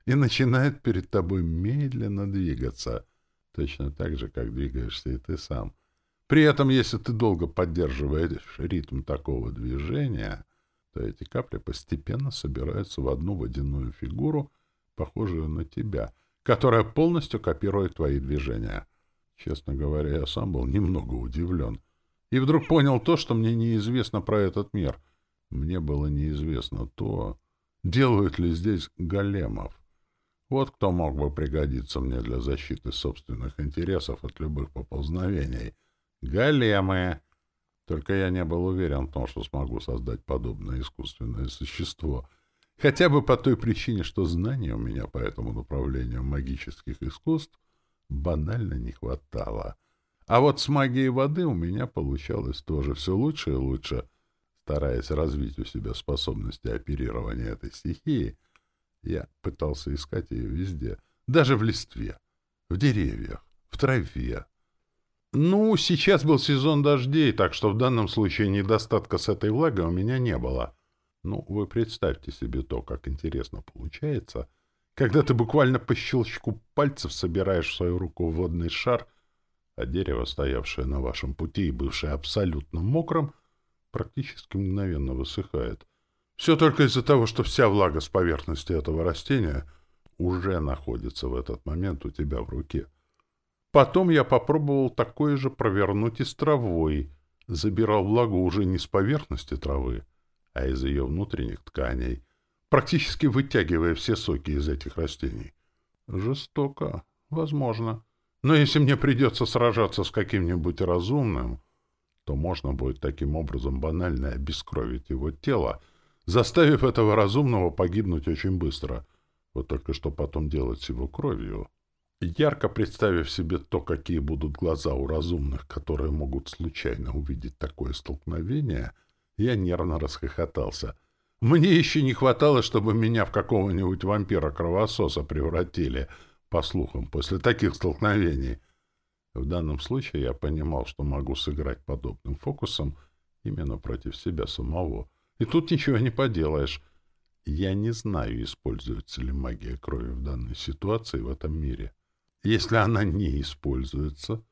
и начинают перед тобой медленно двигаться, точно так же, как двигаешься и ты сам. При этом, если ты долго поддерживаешь ритм такого движения — то эти капли постепенно собираются в одну водяную фигуру, похожую на тебя, которая полностью копирует твои движения. Честно говоря, я сам был немного удивлен. И вдруг понял то, что мне неизвестно про этот мир. Мне было неизвестно то, делают ли здесь големов. Вот кто мог бы пригодиться мне для защиты собственных интересов от любых поползновений. Големы. Только я не был уверен в том, что смогу создать подобное искусственное существо. Хотя бы по той причине, что знаний у меня по этому направлению магических искусств банально не хватало. А вот с магией воды у меня получалось тоже все лучше и лучше. Стараясь развить у себя способности оперирования этой стихии, я пытался искать ее везде, даже в листве, в деревьях, в траве. Ну, сейчас был сезон дождей, так что в данном случае недостатка с этой влагой у меня не было. Ну, вы представьте себе то, как интересно получается, когда ты буквально по щелчку пальцев собираешь в свою руку водный шар, а дерево, стоявшее на вашем пути и бывшее абсолютно мокрым, практически мгновенно высыхает. Все только из-за того, что вся влага с поверхности этого растения уже находится в этот момент у тебя в руке. Потом я попробовал такое же провернуть и с травой. Забирал влагу уже не с поверхности травы, а из ее внутренних тканей, практически вытягивая все соки из этих растений. Жестоко, возможно. Но если мне придется сражаться с каким-нибудь разумным, то можно будет таким образом банально обескровить его тело, заставив этого разумного погибнуть очень быстро. Вот только что потом делать с его кровью. Ярко представив себе то, какие будут глаза у разумных, которые могут случайно увидеть такое столкновение, я нервно расхохотался. Мне еще не хватало, чтобы меня в какого-нибудь вампира-кровососа превратили, по слухам, после таких столкновений. В данном случае я понимал, что могу сыграть подобным фокусом именно против себя самого. И тут ничего не поделаешь. Я не знаю, используется ли магия крови в данной ситуации в этом мире. Если она не используется,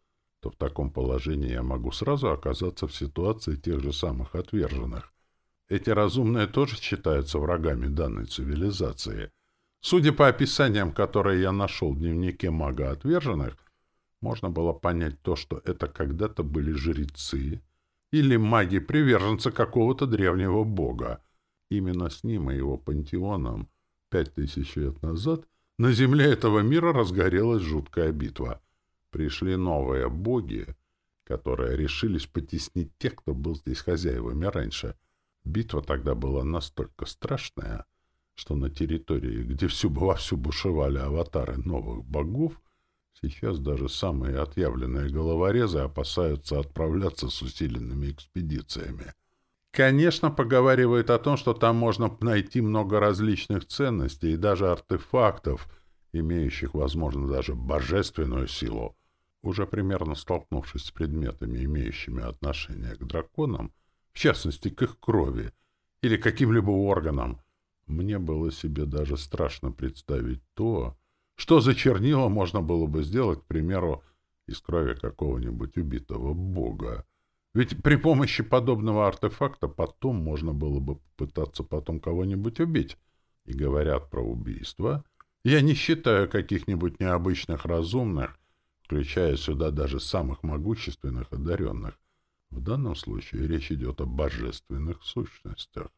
то в таком положении я могу сразу оказаться в ситуации тех же самых отверженных. Эти разумные тоже считаются врагами данной цивилизации. Судя по описаниям, которые я нашел в дневнике мага отверженных, можно было понять то, что это когда-то были жрецы или маги-приверженцы какого-то древнего бога. Именно с ним и его пантеоном пять тысяч лет назад на земле этого мира разгорелась жуткая битва. Пришли новые боги, которые решились потеснить тех, кто был здесь хозяевами раньше. Битва тогда была настолько страшная, что на территории, где всю, [laughs] вовсю бушевали аватары новых богов, Сейчас даже самые отъявленные головорезы опасаются отправляться с усиленными экспедициями. Конечно, поговаривают о том, что там можно найти много различных ценностей и даже артефактов, имеющих, возможно, даже божественную силу. Уже примерно столкнувшись с предметами, имеющими отношение к драконам, в частности, к их крови или каким-либо органам, мне было себе даже страшно представить то, что за чернила можно было бы сделать, к примеру, из крови какого-нибудь убитого бога? Ведь при помощи подобного артефакта потом можно было бы попытаться потом кого-нибудь убить. И говорят про убийство. Я не считаю каких-нибудь необычных разумных, включая сюда даже самых могущественных одаренных. В данном случае речь идет о божественных сущностях.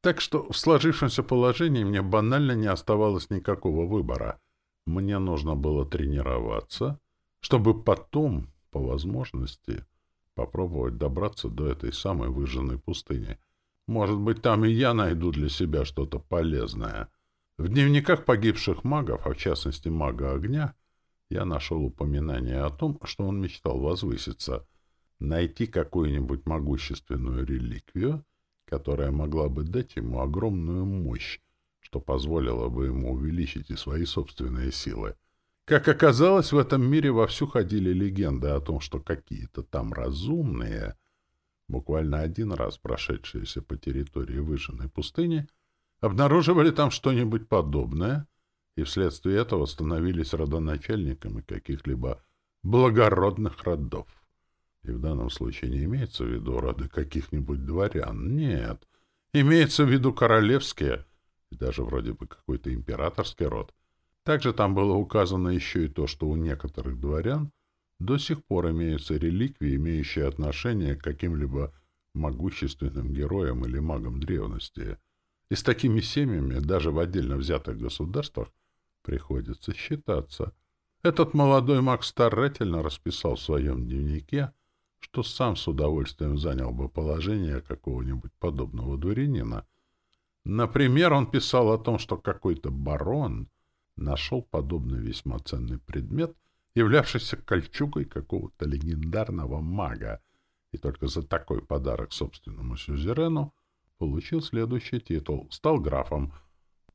Так что в сложившемся положении мне банально не оставалось никакого выбора. Мне нужно было тренироваться, чтобы потом, по возможности, попробовать добраться до этой самой выжженной пустыни. Может быть, там и я найду для себя что-то полезное. В дневниках погибших магов, а в частности мага огня, я нашел упоминание о том, что он мечтал возвыситься, найти какую-нибудь могущественную реликвию которая могла бы дать ему огромную мощь, что позволило бы ему увеличить и свои собственные силы. Как оказалось, в этом мире вовсю ходили легенды о том, что какие-то там разумные, буквально один раз прошедшиеся по территории выжженной пустыни, обнаруживали там что-нибудь подобное и вследствие этого становились родоначальниками каких-либо благородных родов. И в данном случае не имеется в виду роды каких-нибудь дворян. Нет. Имеется в виду королевские и даже вроде бы какой-то императорский род. Также там было указано еще и то, что у некоторых дворян до сих пор имеются реликвии, имеющие отношение к каким-либо могущественным героям или магам древности. И с такими семьями даже в отдельно взятых государствах приходится считаться. Этот молодой маг старательно расписал в своем дневнике что сам с удовольствием занял бы положение какого-нибудь подобного дворянина. Например, он писал о том, что какой-то барон нашел подобный весьма ценный предмет, являвшийся кольчугой какого-то легендарного мага, и только за такой подарок собственному сюзерену получил следующий титул — стал графом.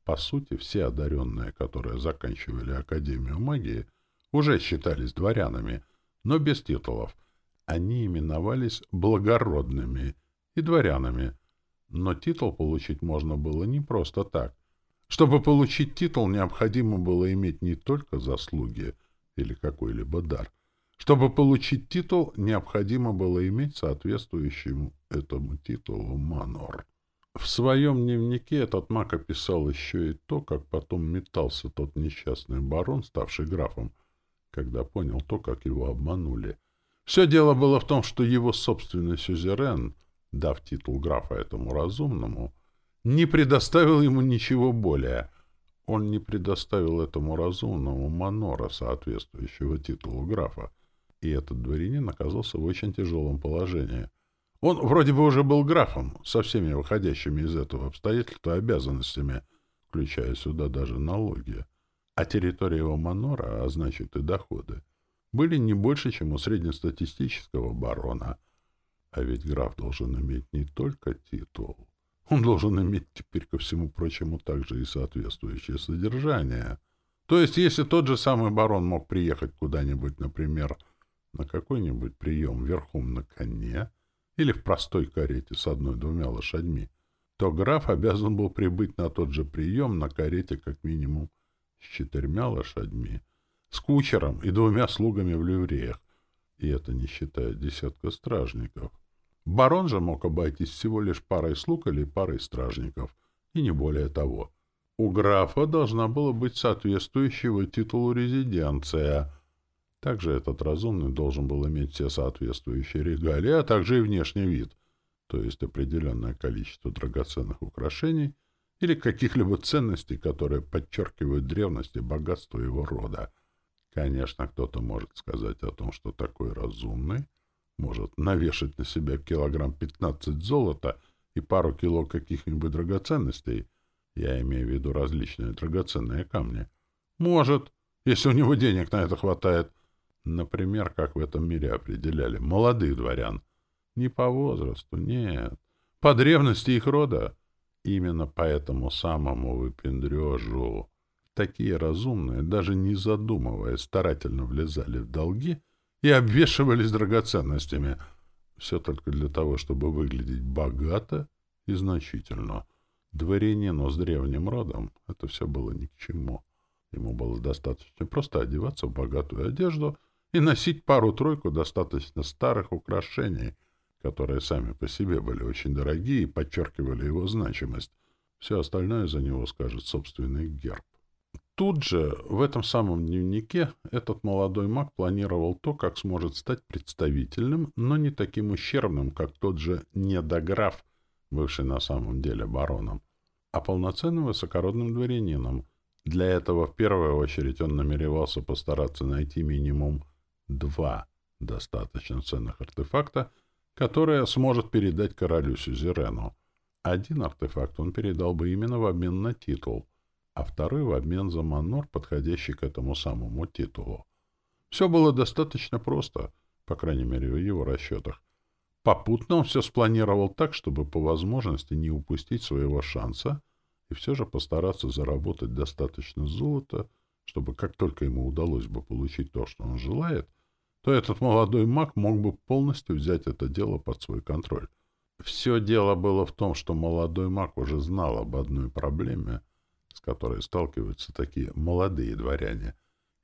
По сути, все одаренные, которые заканчивали Академию магии, уже считались дворянами, но без титулов. Они именовались благородными и дворянами, но титул получить можно было не просто так. Чтобы получить титул, необходимо было иметь не только заслуги или какой-либо дар. Чтобы получить титул, необходимо было иметь соответствующему этому титулу манор. В своем дневнике этот маг описал еще и то, как потом метался тот несчастный барон, ставший графом, когда понял то, как его обманули. Все дело было в том, что его собственный сюзерен, дав титул графа этому разумному, не предоставил ему ничего более. Он не предоставил этому разумному манора, соответствующего титулу графа, и этот дворянин оказался в очень тяжелом положении. Он вроде бы уже был графом, со всеми выходящими из этого обстоятельства обязанностями, включая сюда даже налоги. А территория его манора, а значит и доходы, были не больше, чем у среднестатистического барона. А ведь граф должен иметь не только титул, он должен иметь теперь ко всему прочему также и соответствующее содержание. То есть, если тот же самый барон мог приехать куда-нибудь, например, на какой-нибудь прием верхом на коне, или в простой карете с одной-двумя лошадьми, то граф обязан был прибыть на тот же прием на карете как минимум с четырьмя лошадьми, с кучером и двумя слугами в ливреях, и это не считая десятка стражников. Барон же мог обойтись всего лишь парой слуг или парой стражников, и не более того. У графа должна была быть соответствующая его титулу резиденция — также этот разумный должен был иметь все соответствующие регалии, а также и внешний вид, то есть определенное количество драгоценных украшений или каких-либо ценностей, которые подчеркивают древность и богатство его рода. Конечно, кто-то может сказать о том, что такой разумный может навешать на себя килограмм 15 золота и пару кило каких-нибудь драгоценностей. Я имею в виду различные драгоценные камни. Может, если у него денег на это хватает. Например, как в этом мире определяли молодых дворян. Не по возрасту, нет. По древности их рода. Именно по этому самому выпендрежу такие разумные, даже не задумываясь, старательно влезали в долги и обвешивались драгоценностями. Все только для того, чтобы выглядеть богато и значительно. Дворянину с древним родом это все было ни к чему. Ему было достаточно просто одеваться в богатую одежду — и носить пару-тройку достаточно старых украшений, которые сами по себе были очень дорогие и подчеркивали его значимость. Все остальное за него скажет собственный герб. Тут же, в этом самом дневнике, этот молодой маг планировал то, как сможет стать представительным, но не таким ущербным, как тот же недограф, бывший на самом деле бароном, а полноценным высокородным дворянином. Для этого в первую очередь он намеревался постараться найти минимум два достаточно ценных артефакта, которые сможет передать королю Сюзерену. Один артефакт он передал бы именно в обмен на титул, а второй в обмен за манор, подходящий к этому самому титулу. Все было достаточно просто, по крайней мере, в его расчетах. Попутно он все спланировал так, чтобы по возможности не упустить своего шанса и все же постараться заработать достаточно золота, чтобы как только ему удалось бы получить то, что он желает, то этот молодой маг мог бы полностью взять это дело под свой контроль. Все дело было в том, что молодой маг уже знал об одной проблеме, с которой сталкиваются такие молодые дворяне.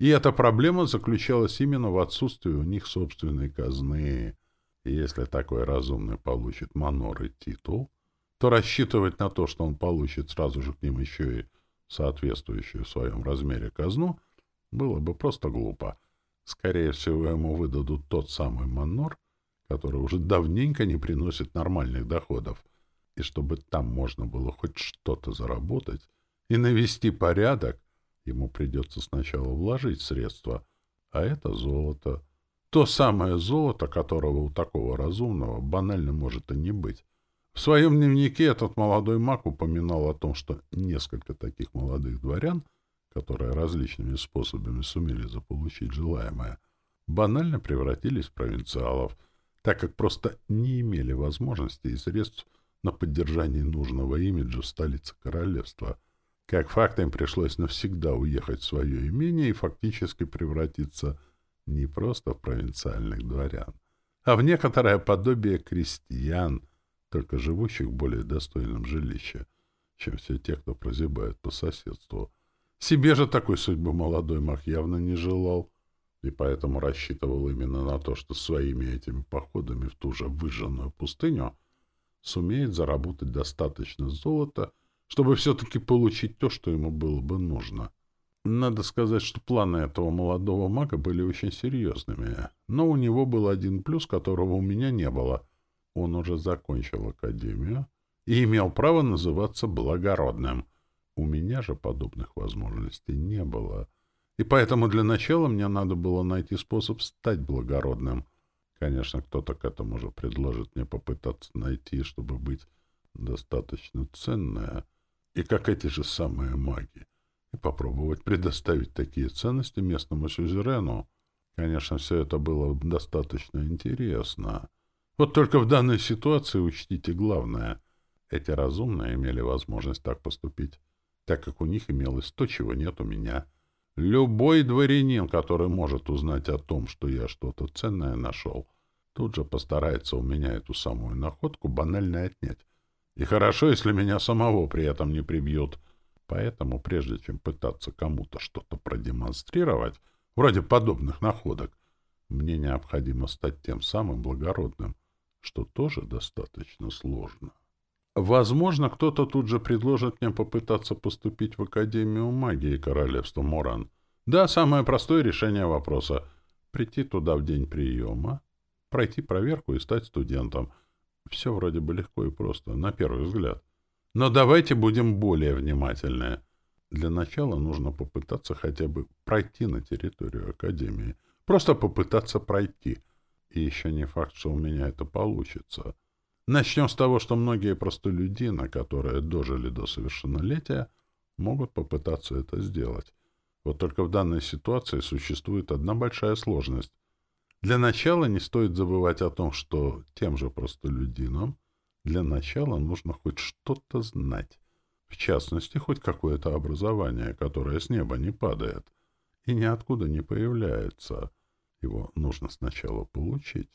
И эта проблема заключалась именно в отсутствии у них собственной казны. И если такой разумный получит манор и титул, то рассчитывать на то, что он получит сразу же к ним еще и соответствующую в своем размере казну, было бы просто глупо. Скорее всего, ему выдадут тот самый манор, который уже давненько не приносит нормальных доходов. И чтобы там можно было хоть что-то заработать и навести порядок, ему придется сначала вложить средства, а это золото. То самое золото, которого у такого разумного банально может и не быть. В своем дневнике этот молодой маг упоминал о том, что несколько таких молодых дворян, которые различными способами сумели заполучить желаемое, банально превратились в провинциалов, так как просто не имели возможности и средств на поддержание нужного имиджа в столице королевства. Как факт, им пришлось навсегда уехать в свое имение и фактически превратиться не просто в провинциальных дворян, а в некоторое подобие крестьян — только живущих в более достойном жилище, чем все те, кто прозябает по соседству. Себе же такой судьбы молодой мах явно не желал, и поэтому рассчитывал именно на то, что своими этими походами в ту же выжженную пустыню сумеет заработать достаточно золота, чтобы все-таки получить то, что ему было бы нужно. Надо сказать, что планы этого молодого мага были очень серьезными, но у него был один плюс, которого у меня не было — он уже закончил академию и имел право называться благородным. У меня же подобных возможностей не было. И поэтому для начала мне надо было найти способ стать благородным. Конечно, кто-то к этому же предложит мне попытаться найти, чтобы быть достаточно ценное, и как эти же самые маги, и попробовать предоставить такие ценности местному сюзерену. Конечно, все это было достаточно интересно. Вот только в данной ситуации учтите главное. Эти разумные имели возможность так поступить, так как у них имелось то, чего нет у меня. Любой дворянин, который может узнать о том, что я что-то ценное нашел, тут же постарается у меня эту самую находку банально отнять. И хорошо, если меня самого при этом не прибьют. Поэтому, прежде чем пытаться кому-то что-то продемонстрировать, вроде подобных находок, мне необходимо стать тем самым благородным, что тоже достаточно сложно. Возможно, кто-то тут же предложит мне попытаться поступить в Академию магии Королевства Моран. Да, самое простое решение вопроса — прийти туда в день приема, пройти проверку и стать студентом. Все вроде бы легко и просто, на первый взгляд. Но давайте будем более внимательны. Для начала нужно попытаться хотя бы пройти на территорию Академии. Просто попытаться пройти — и еще не факт, что у меня это получится. Начнем с того, что многие простолюдины, которые дожили до совершеннолетия, могут попытаться это сделать. Вот только в данной ситуации существует одна большая сложность. Для начала не стоит забывать о том, что тем же простолюдинам для начала нужно хоть что-то знать. В частности, хоть какое-то образование, которое с неба не падает и ниоткуда не появляется — его нужно сначала получить.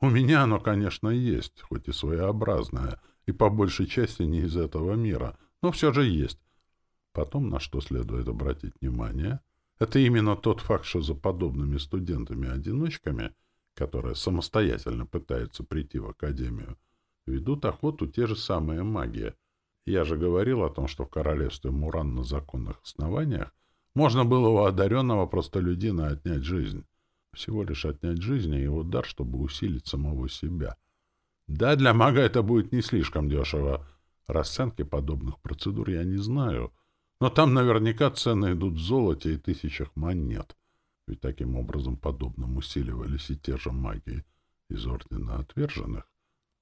У меня оно, конечно, есть, хоть и своеобразное, и по большей части не из этого мира, но все же есть. Потом, на что следует обратить внимание, это именно тот факт, что за подобными студентами-одиночками, которые самостоятельно пытаются прийти в академию, ведут охоту те же самые маги. Я же говорил о том, что в королевстве Муран на законных основаниях можно было у одаренного простолюдина отнять жизнь. Всего лишь отнять жизнь и его дар, чтобы усилить самого себя. Да, для мага это будет не слишком дешево. Расценки подобных процедур я не знаю. Но там наверняка цены идут в золоте и тысячах монет. Ведь таким образом подобным усиливались и те же маги из Ордена Отверженных.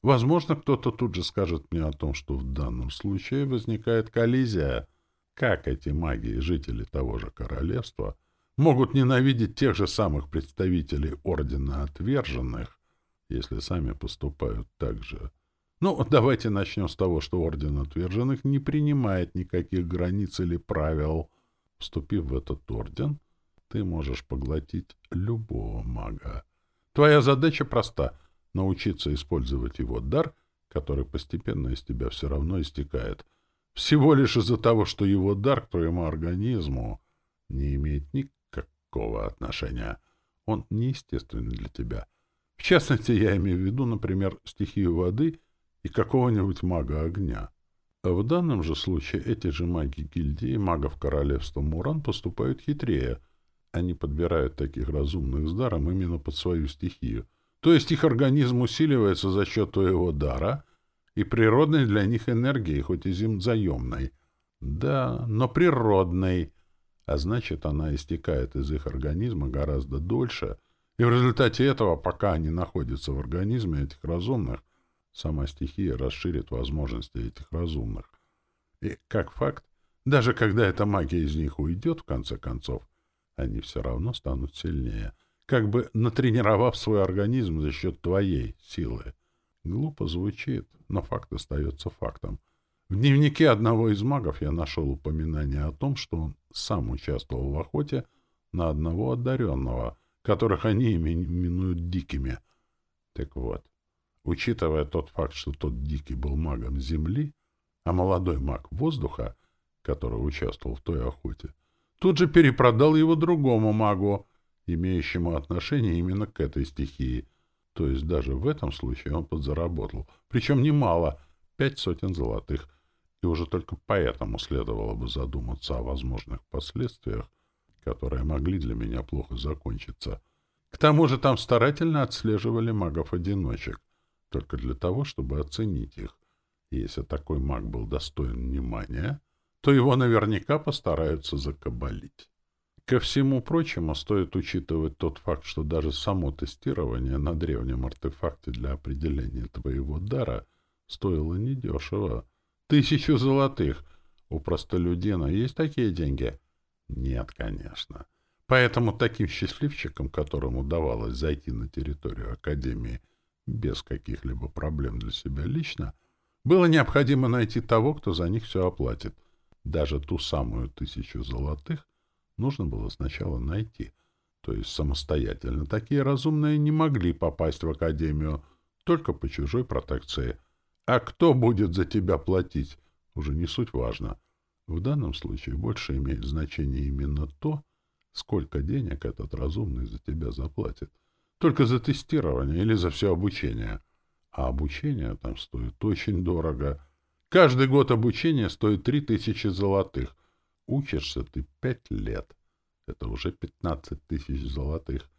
Возможно, кто-то тут же скажет мне о том, что в данном случае возникает коллизия. Как эти маги и жители того же королевства — могут ненавидеть тех же самых представителей Ордена Отверженных, если сами поступают так же. Ну, [laughs] давайте начнем с того, что Орден Отверженных не принимает никаких границ или правил. Вступив в этот Орден, ты можешь поглотить любого мага. Твоя задача проста — научиться использовать его дар, который постепенно из тебя все равно истекает. Всего лишь из-за того, что его дар к твоему организму не имеет никакого отношения. Он неестественный для тебя. В частности, я имею в виду, например, стихию воды и какого-нибудь мага огня. А в данном же случае эти же маги гильдии магов королевства Муран поступают хитрее. Они подбирают таких разумных с даром именно под свою стихию. То есть их организм усиливается за счет твоего дара и природной для них энергии, хоть и земзаемной. Да, но природной — а значит, она истекает из их организма гораздо дольше И в результате этого, пока они находятся в организме этих разумных, сама стихия расширит возможности этих разумных. И, как факт, даже когда эта магия из них уйдет, в конце концов, они все равно станут сильнее, как бы натренировав свой организм за счет твоей силы. Глупо звучит, но факт остается фактом. В дневнике одного из магов я нашел упоминание о том, что он сам участвовал в охоте на одного одаренного, которых они именуют дикими. Так вот, учитывая тот факт, что тот дикий был магом земли, а молодой маг воздуха, который участвовал в той охоте, тут же перепродал его другому магу, имеющему отношение именно к этой стихии. То есть даже в этом случае он подзаработал. Причем немало — пять сотен золотых — и уже только поэтому следовало бы задуматься о возможных последствиях, которые могли для меня плохо закончиться. К тому же там старательно отслеживали магов-одиночек, только для того, чтобы оценить их. Если такой маг был достоин внимания, то его наверняка постараются закабалить. Ко всему прочему, стоит учитывать тот факт, что даже само тестирование на древнем артефакте для определения твоего дара стоило недешево — Тысячу золотых. У простолюдина есть такие деньги? Нет, конечно. Поэтому таким счастливчикам, которым удавалось зайти на территорию Академии без каких-либо проблем для себя лично, было необходимо найти того, кто за них все оплатит. Даже ту самую тысячу золотых нужно было сначала найти. То есть самостоятельно такие разумные не могли попасть в Академию, только по чужой протекции — а кто будет за тебя платить, уже не суть важно. В данном случае больше имеет значение именно то, сколько денег этот разумный за тебя заплатит. Только за тестирование или за все обучение. А обучение там стоит очень дорого. Каждый год обучения стоит три тысячи золотых. Учишься ты пять лет. Это уже пятнадцать тысяч золотых.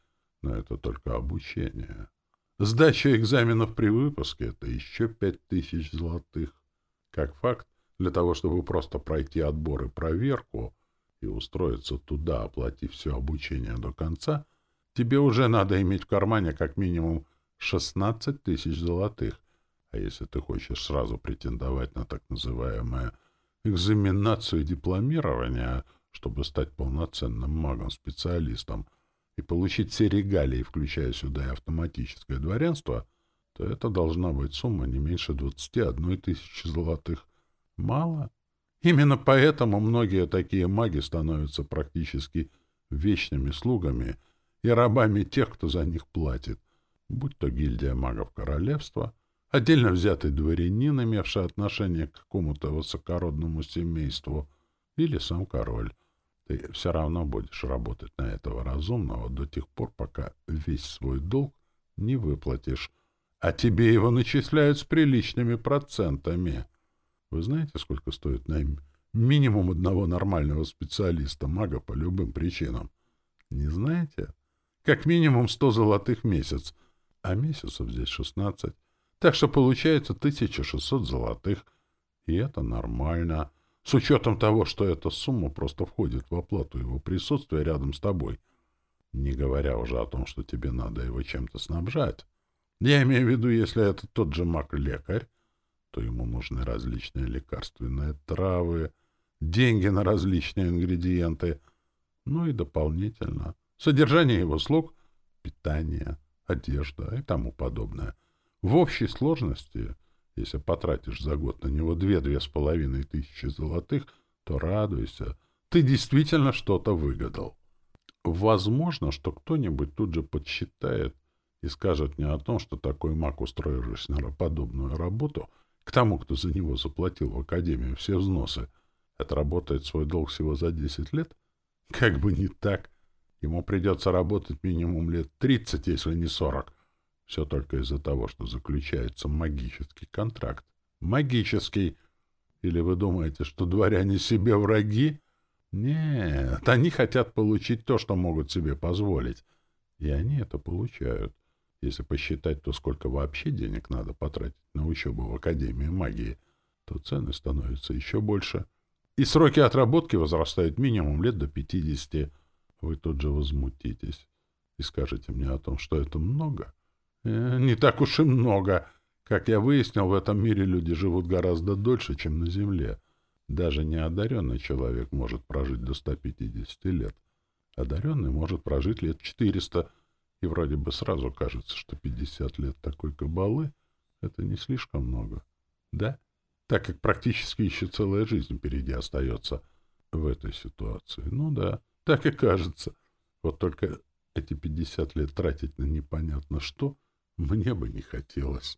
Но это только обучение. Сдача экзаменов при выпуске — это еще пять тысяч золотых. Как факт, для того, чтобы просто пройти отбор и проверку и устроиться туда, оплатив все обучение до конца, тебе уже надо иметь в кармане как минимум 16 тысяч золотых. А если ты хочешь сразу претендовать на так называемое экзаменацию и дипломирование, чтобы стать полноценным магом-специалистом — и получить все регалии, включая сюда и автоматическое дворянство, то это должна быть сумма не меньше 21 тысячи золотых. Мало. Именно поэтому многие такие маги становятся практически вечными слугами и рабами тех, кто за них платит, будь то гильдия магов королевства, отдельно взятый дворянин, имевший отношение к какому-то высокородному семейству, или сам король. Ты все равно будешь работать на этого разумного до тех пор, пока весь свой долг не выплатишь, а тебе его начисляют с приличными процентами. Вы знаете, сколько стоит найм минимум одного нормального специалиста, мага по любым причинам? Не знаете? Как минимум сто золотых в месяц, а месяцев здесь шестнадцать. Так что получается 1600 золотых, и это нормально. С учетом того, что эта сумма просто входит в оплату его присутствия рядом с тобой. Не говоря уже о том, что тебе надо его чем-то снабжать. Я имею в виду, если это тот же маг-лекарь, то ему нужны различные лекарственные травы, деньги на различные ингредиенты, ну и дополнительно содержание его слуг, питание, одежда и тому подобное. В общей сложности если потратишь за год на него две-две с половиной тысячи золотых, то радуйся, ты действительно что-то выгадал. Возможно, что кто-нибудь тут же подсчитает и скажет мне о том, что такой маг, устроившись на подобную работу, к тому, кто за него заплатил в Академию все взносы, отработает свой долг всего за 10 лет? Как бы не так. Ему придется работать минимум лет 30, если не 40, все только из-за того, что заключается магический контракт. Магический. Или вы думаете, что дворяне себе враги? Нет, они хотят получить то, что могут себе позволить. И они это получают. Если посчитать, то сколько вообще денег надо потратить на учебу в Академии магии, то цены становятся еще больше. И сроки отработки возрастают минимум лет до 50. Вы тут же возмутитесь. и скажете мне о том, что это много? Э, не так уж и много. Как я выяснил, в этом мире люди живут гораздо дольше, чем на Земле. Даже неодаренный человек может прожить до 150 лет. Одаренный может прожить лет 400, и вроде бы сразу кажется, что 50 лет такой кабалы — это не слишком много. Да? Так как практически еще целая жизнь впереди остается в этой ситуации. Ну да, так и кажется. Вот только эти 50 лет тратить на непонятно что мне бы не хотелось.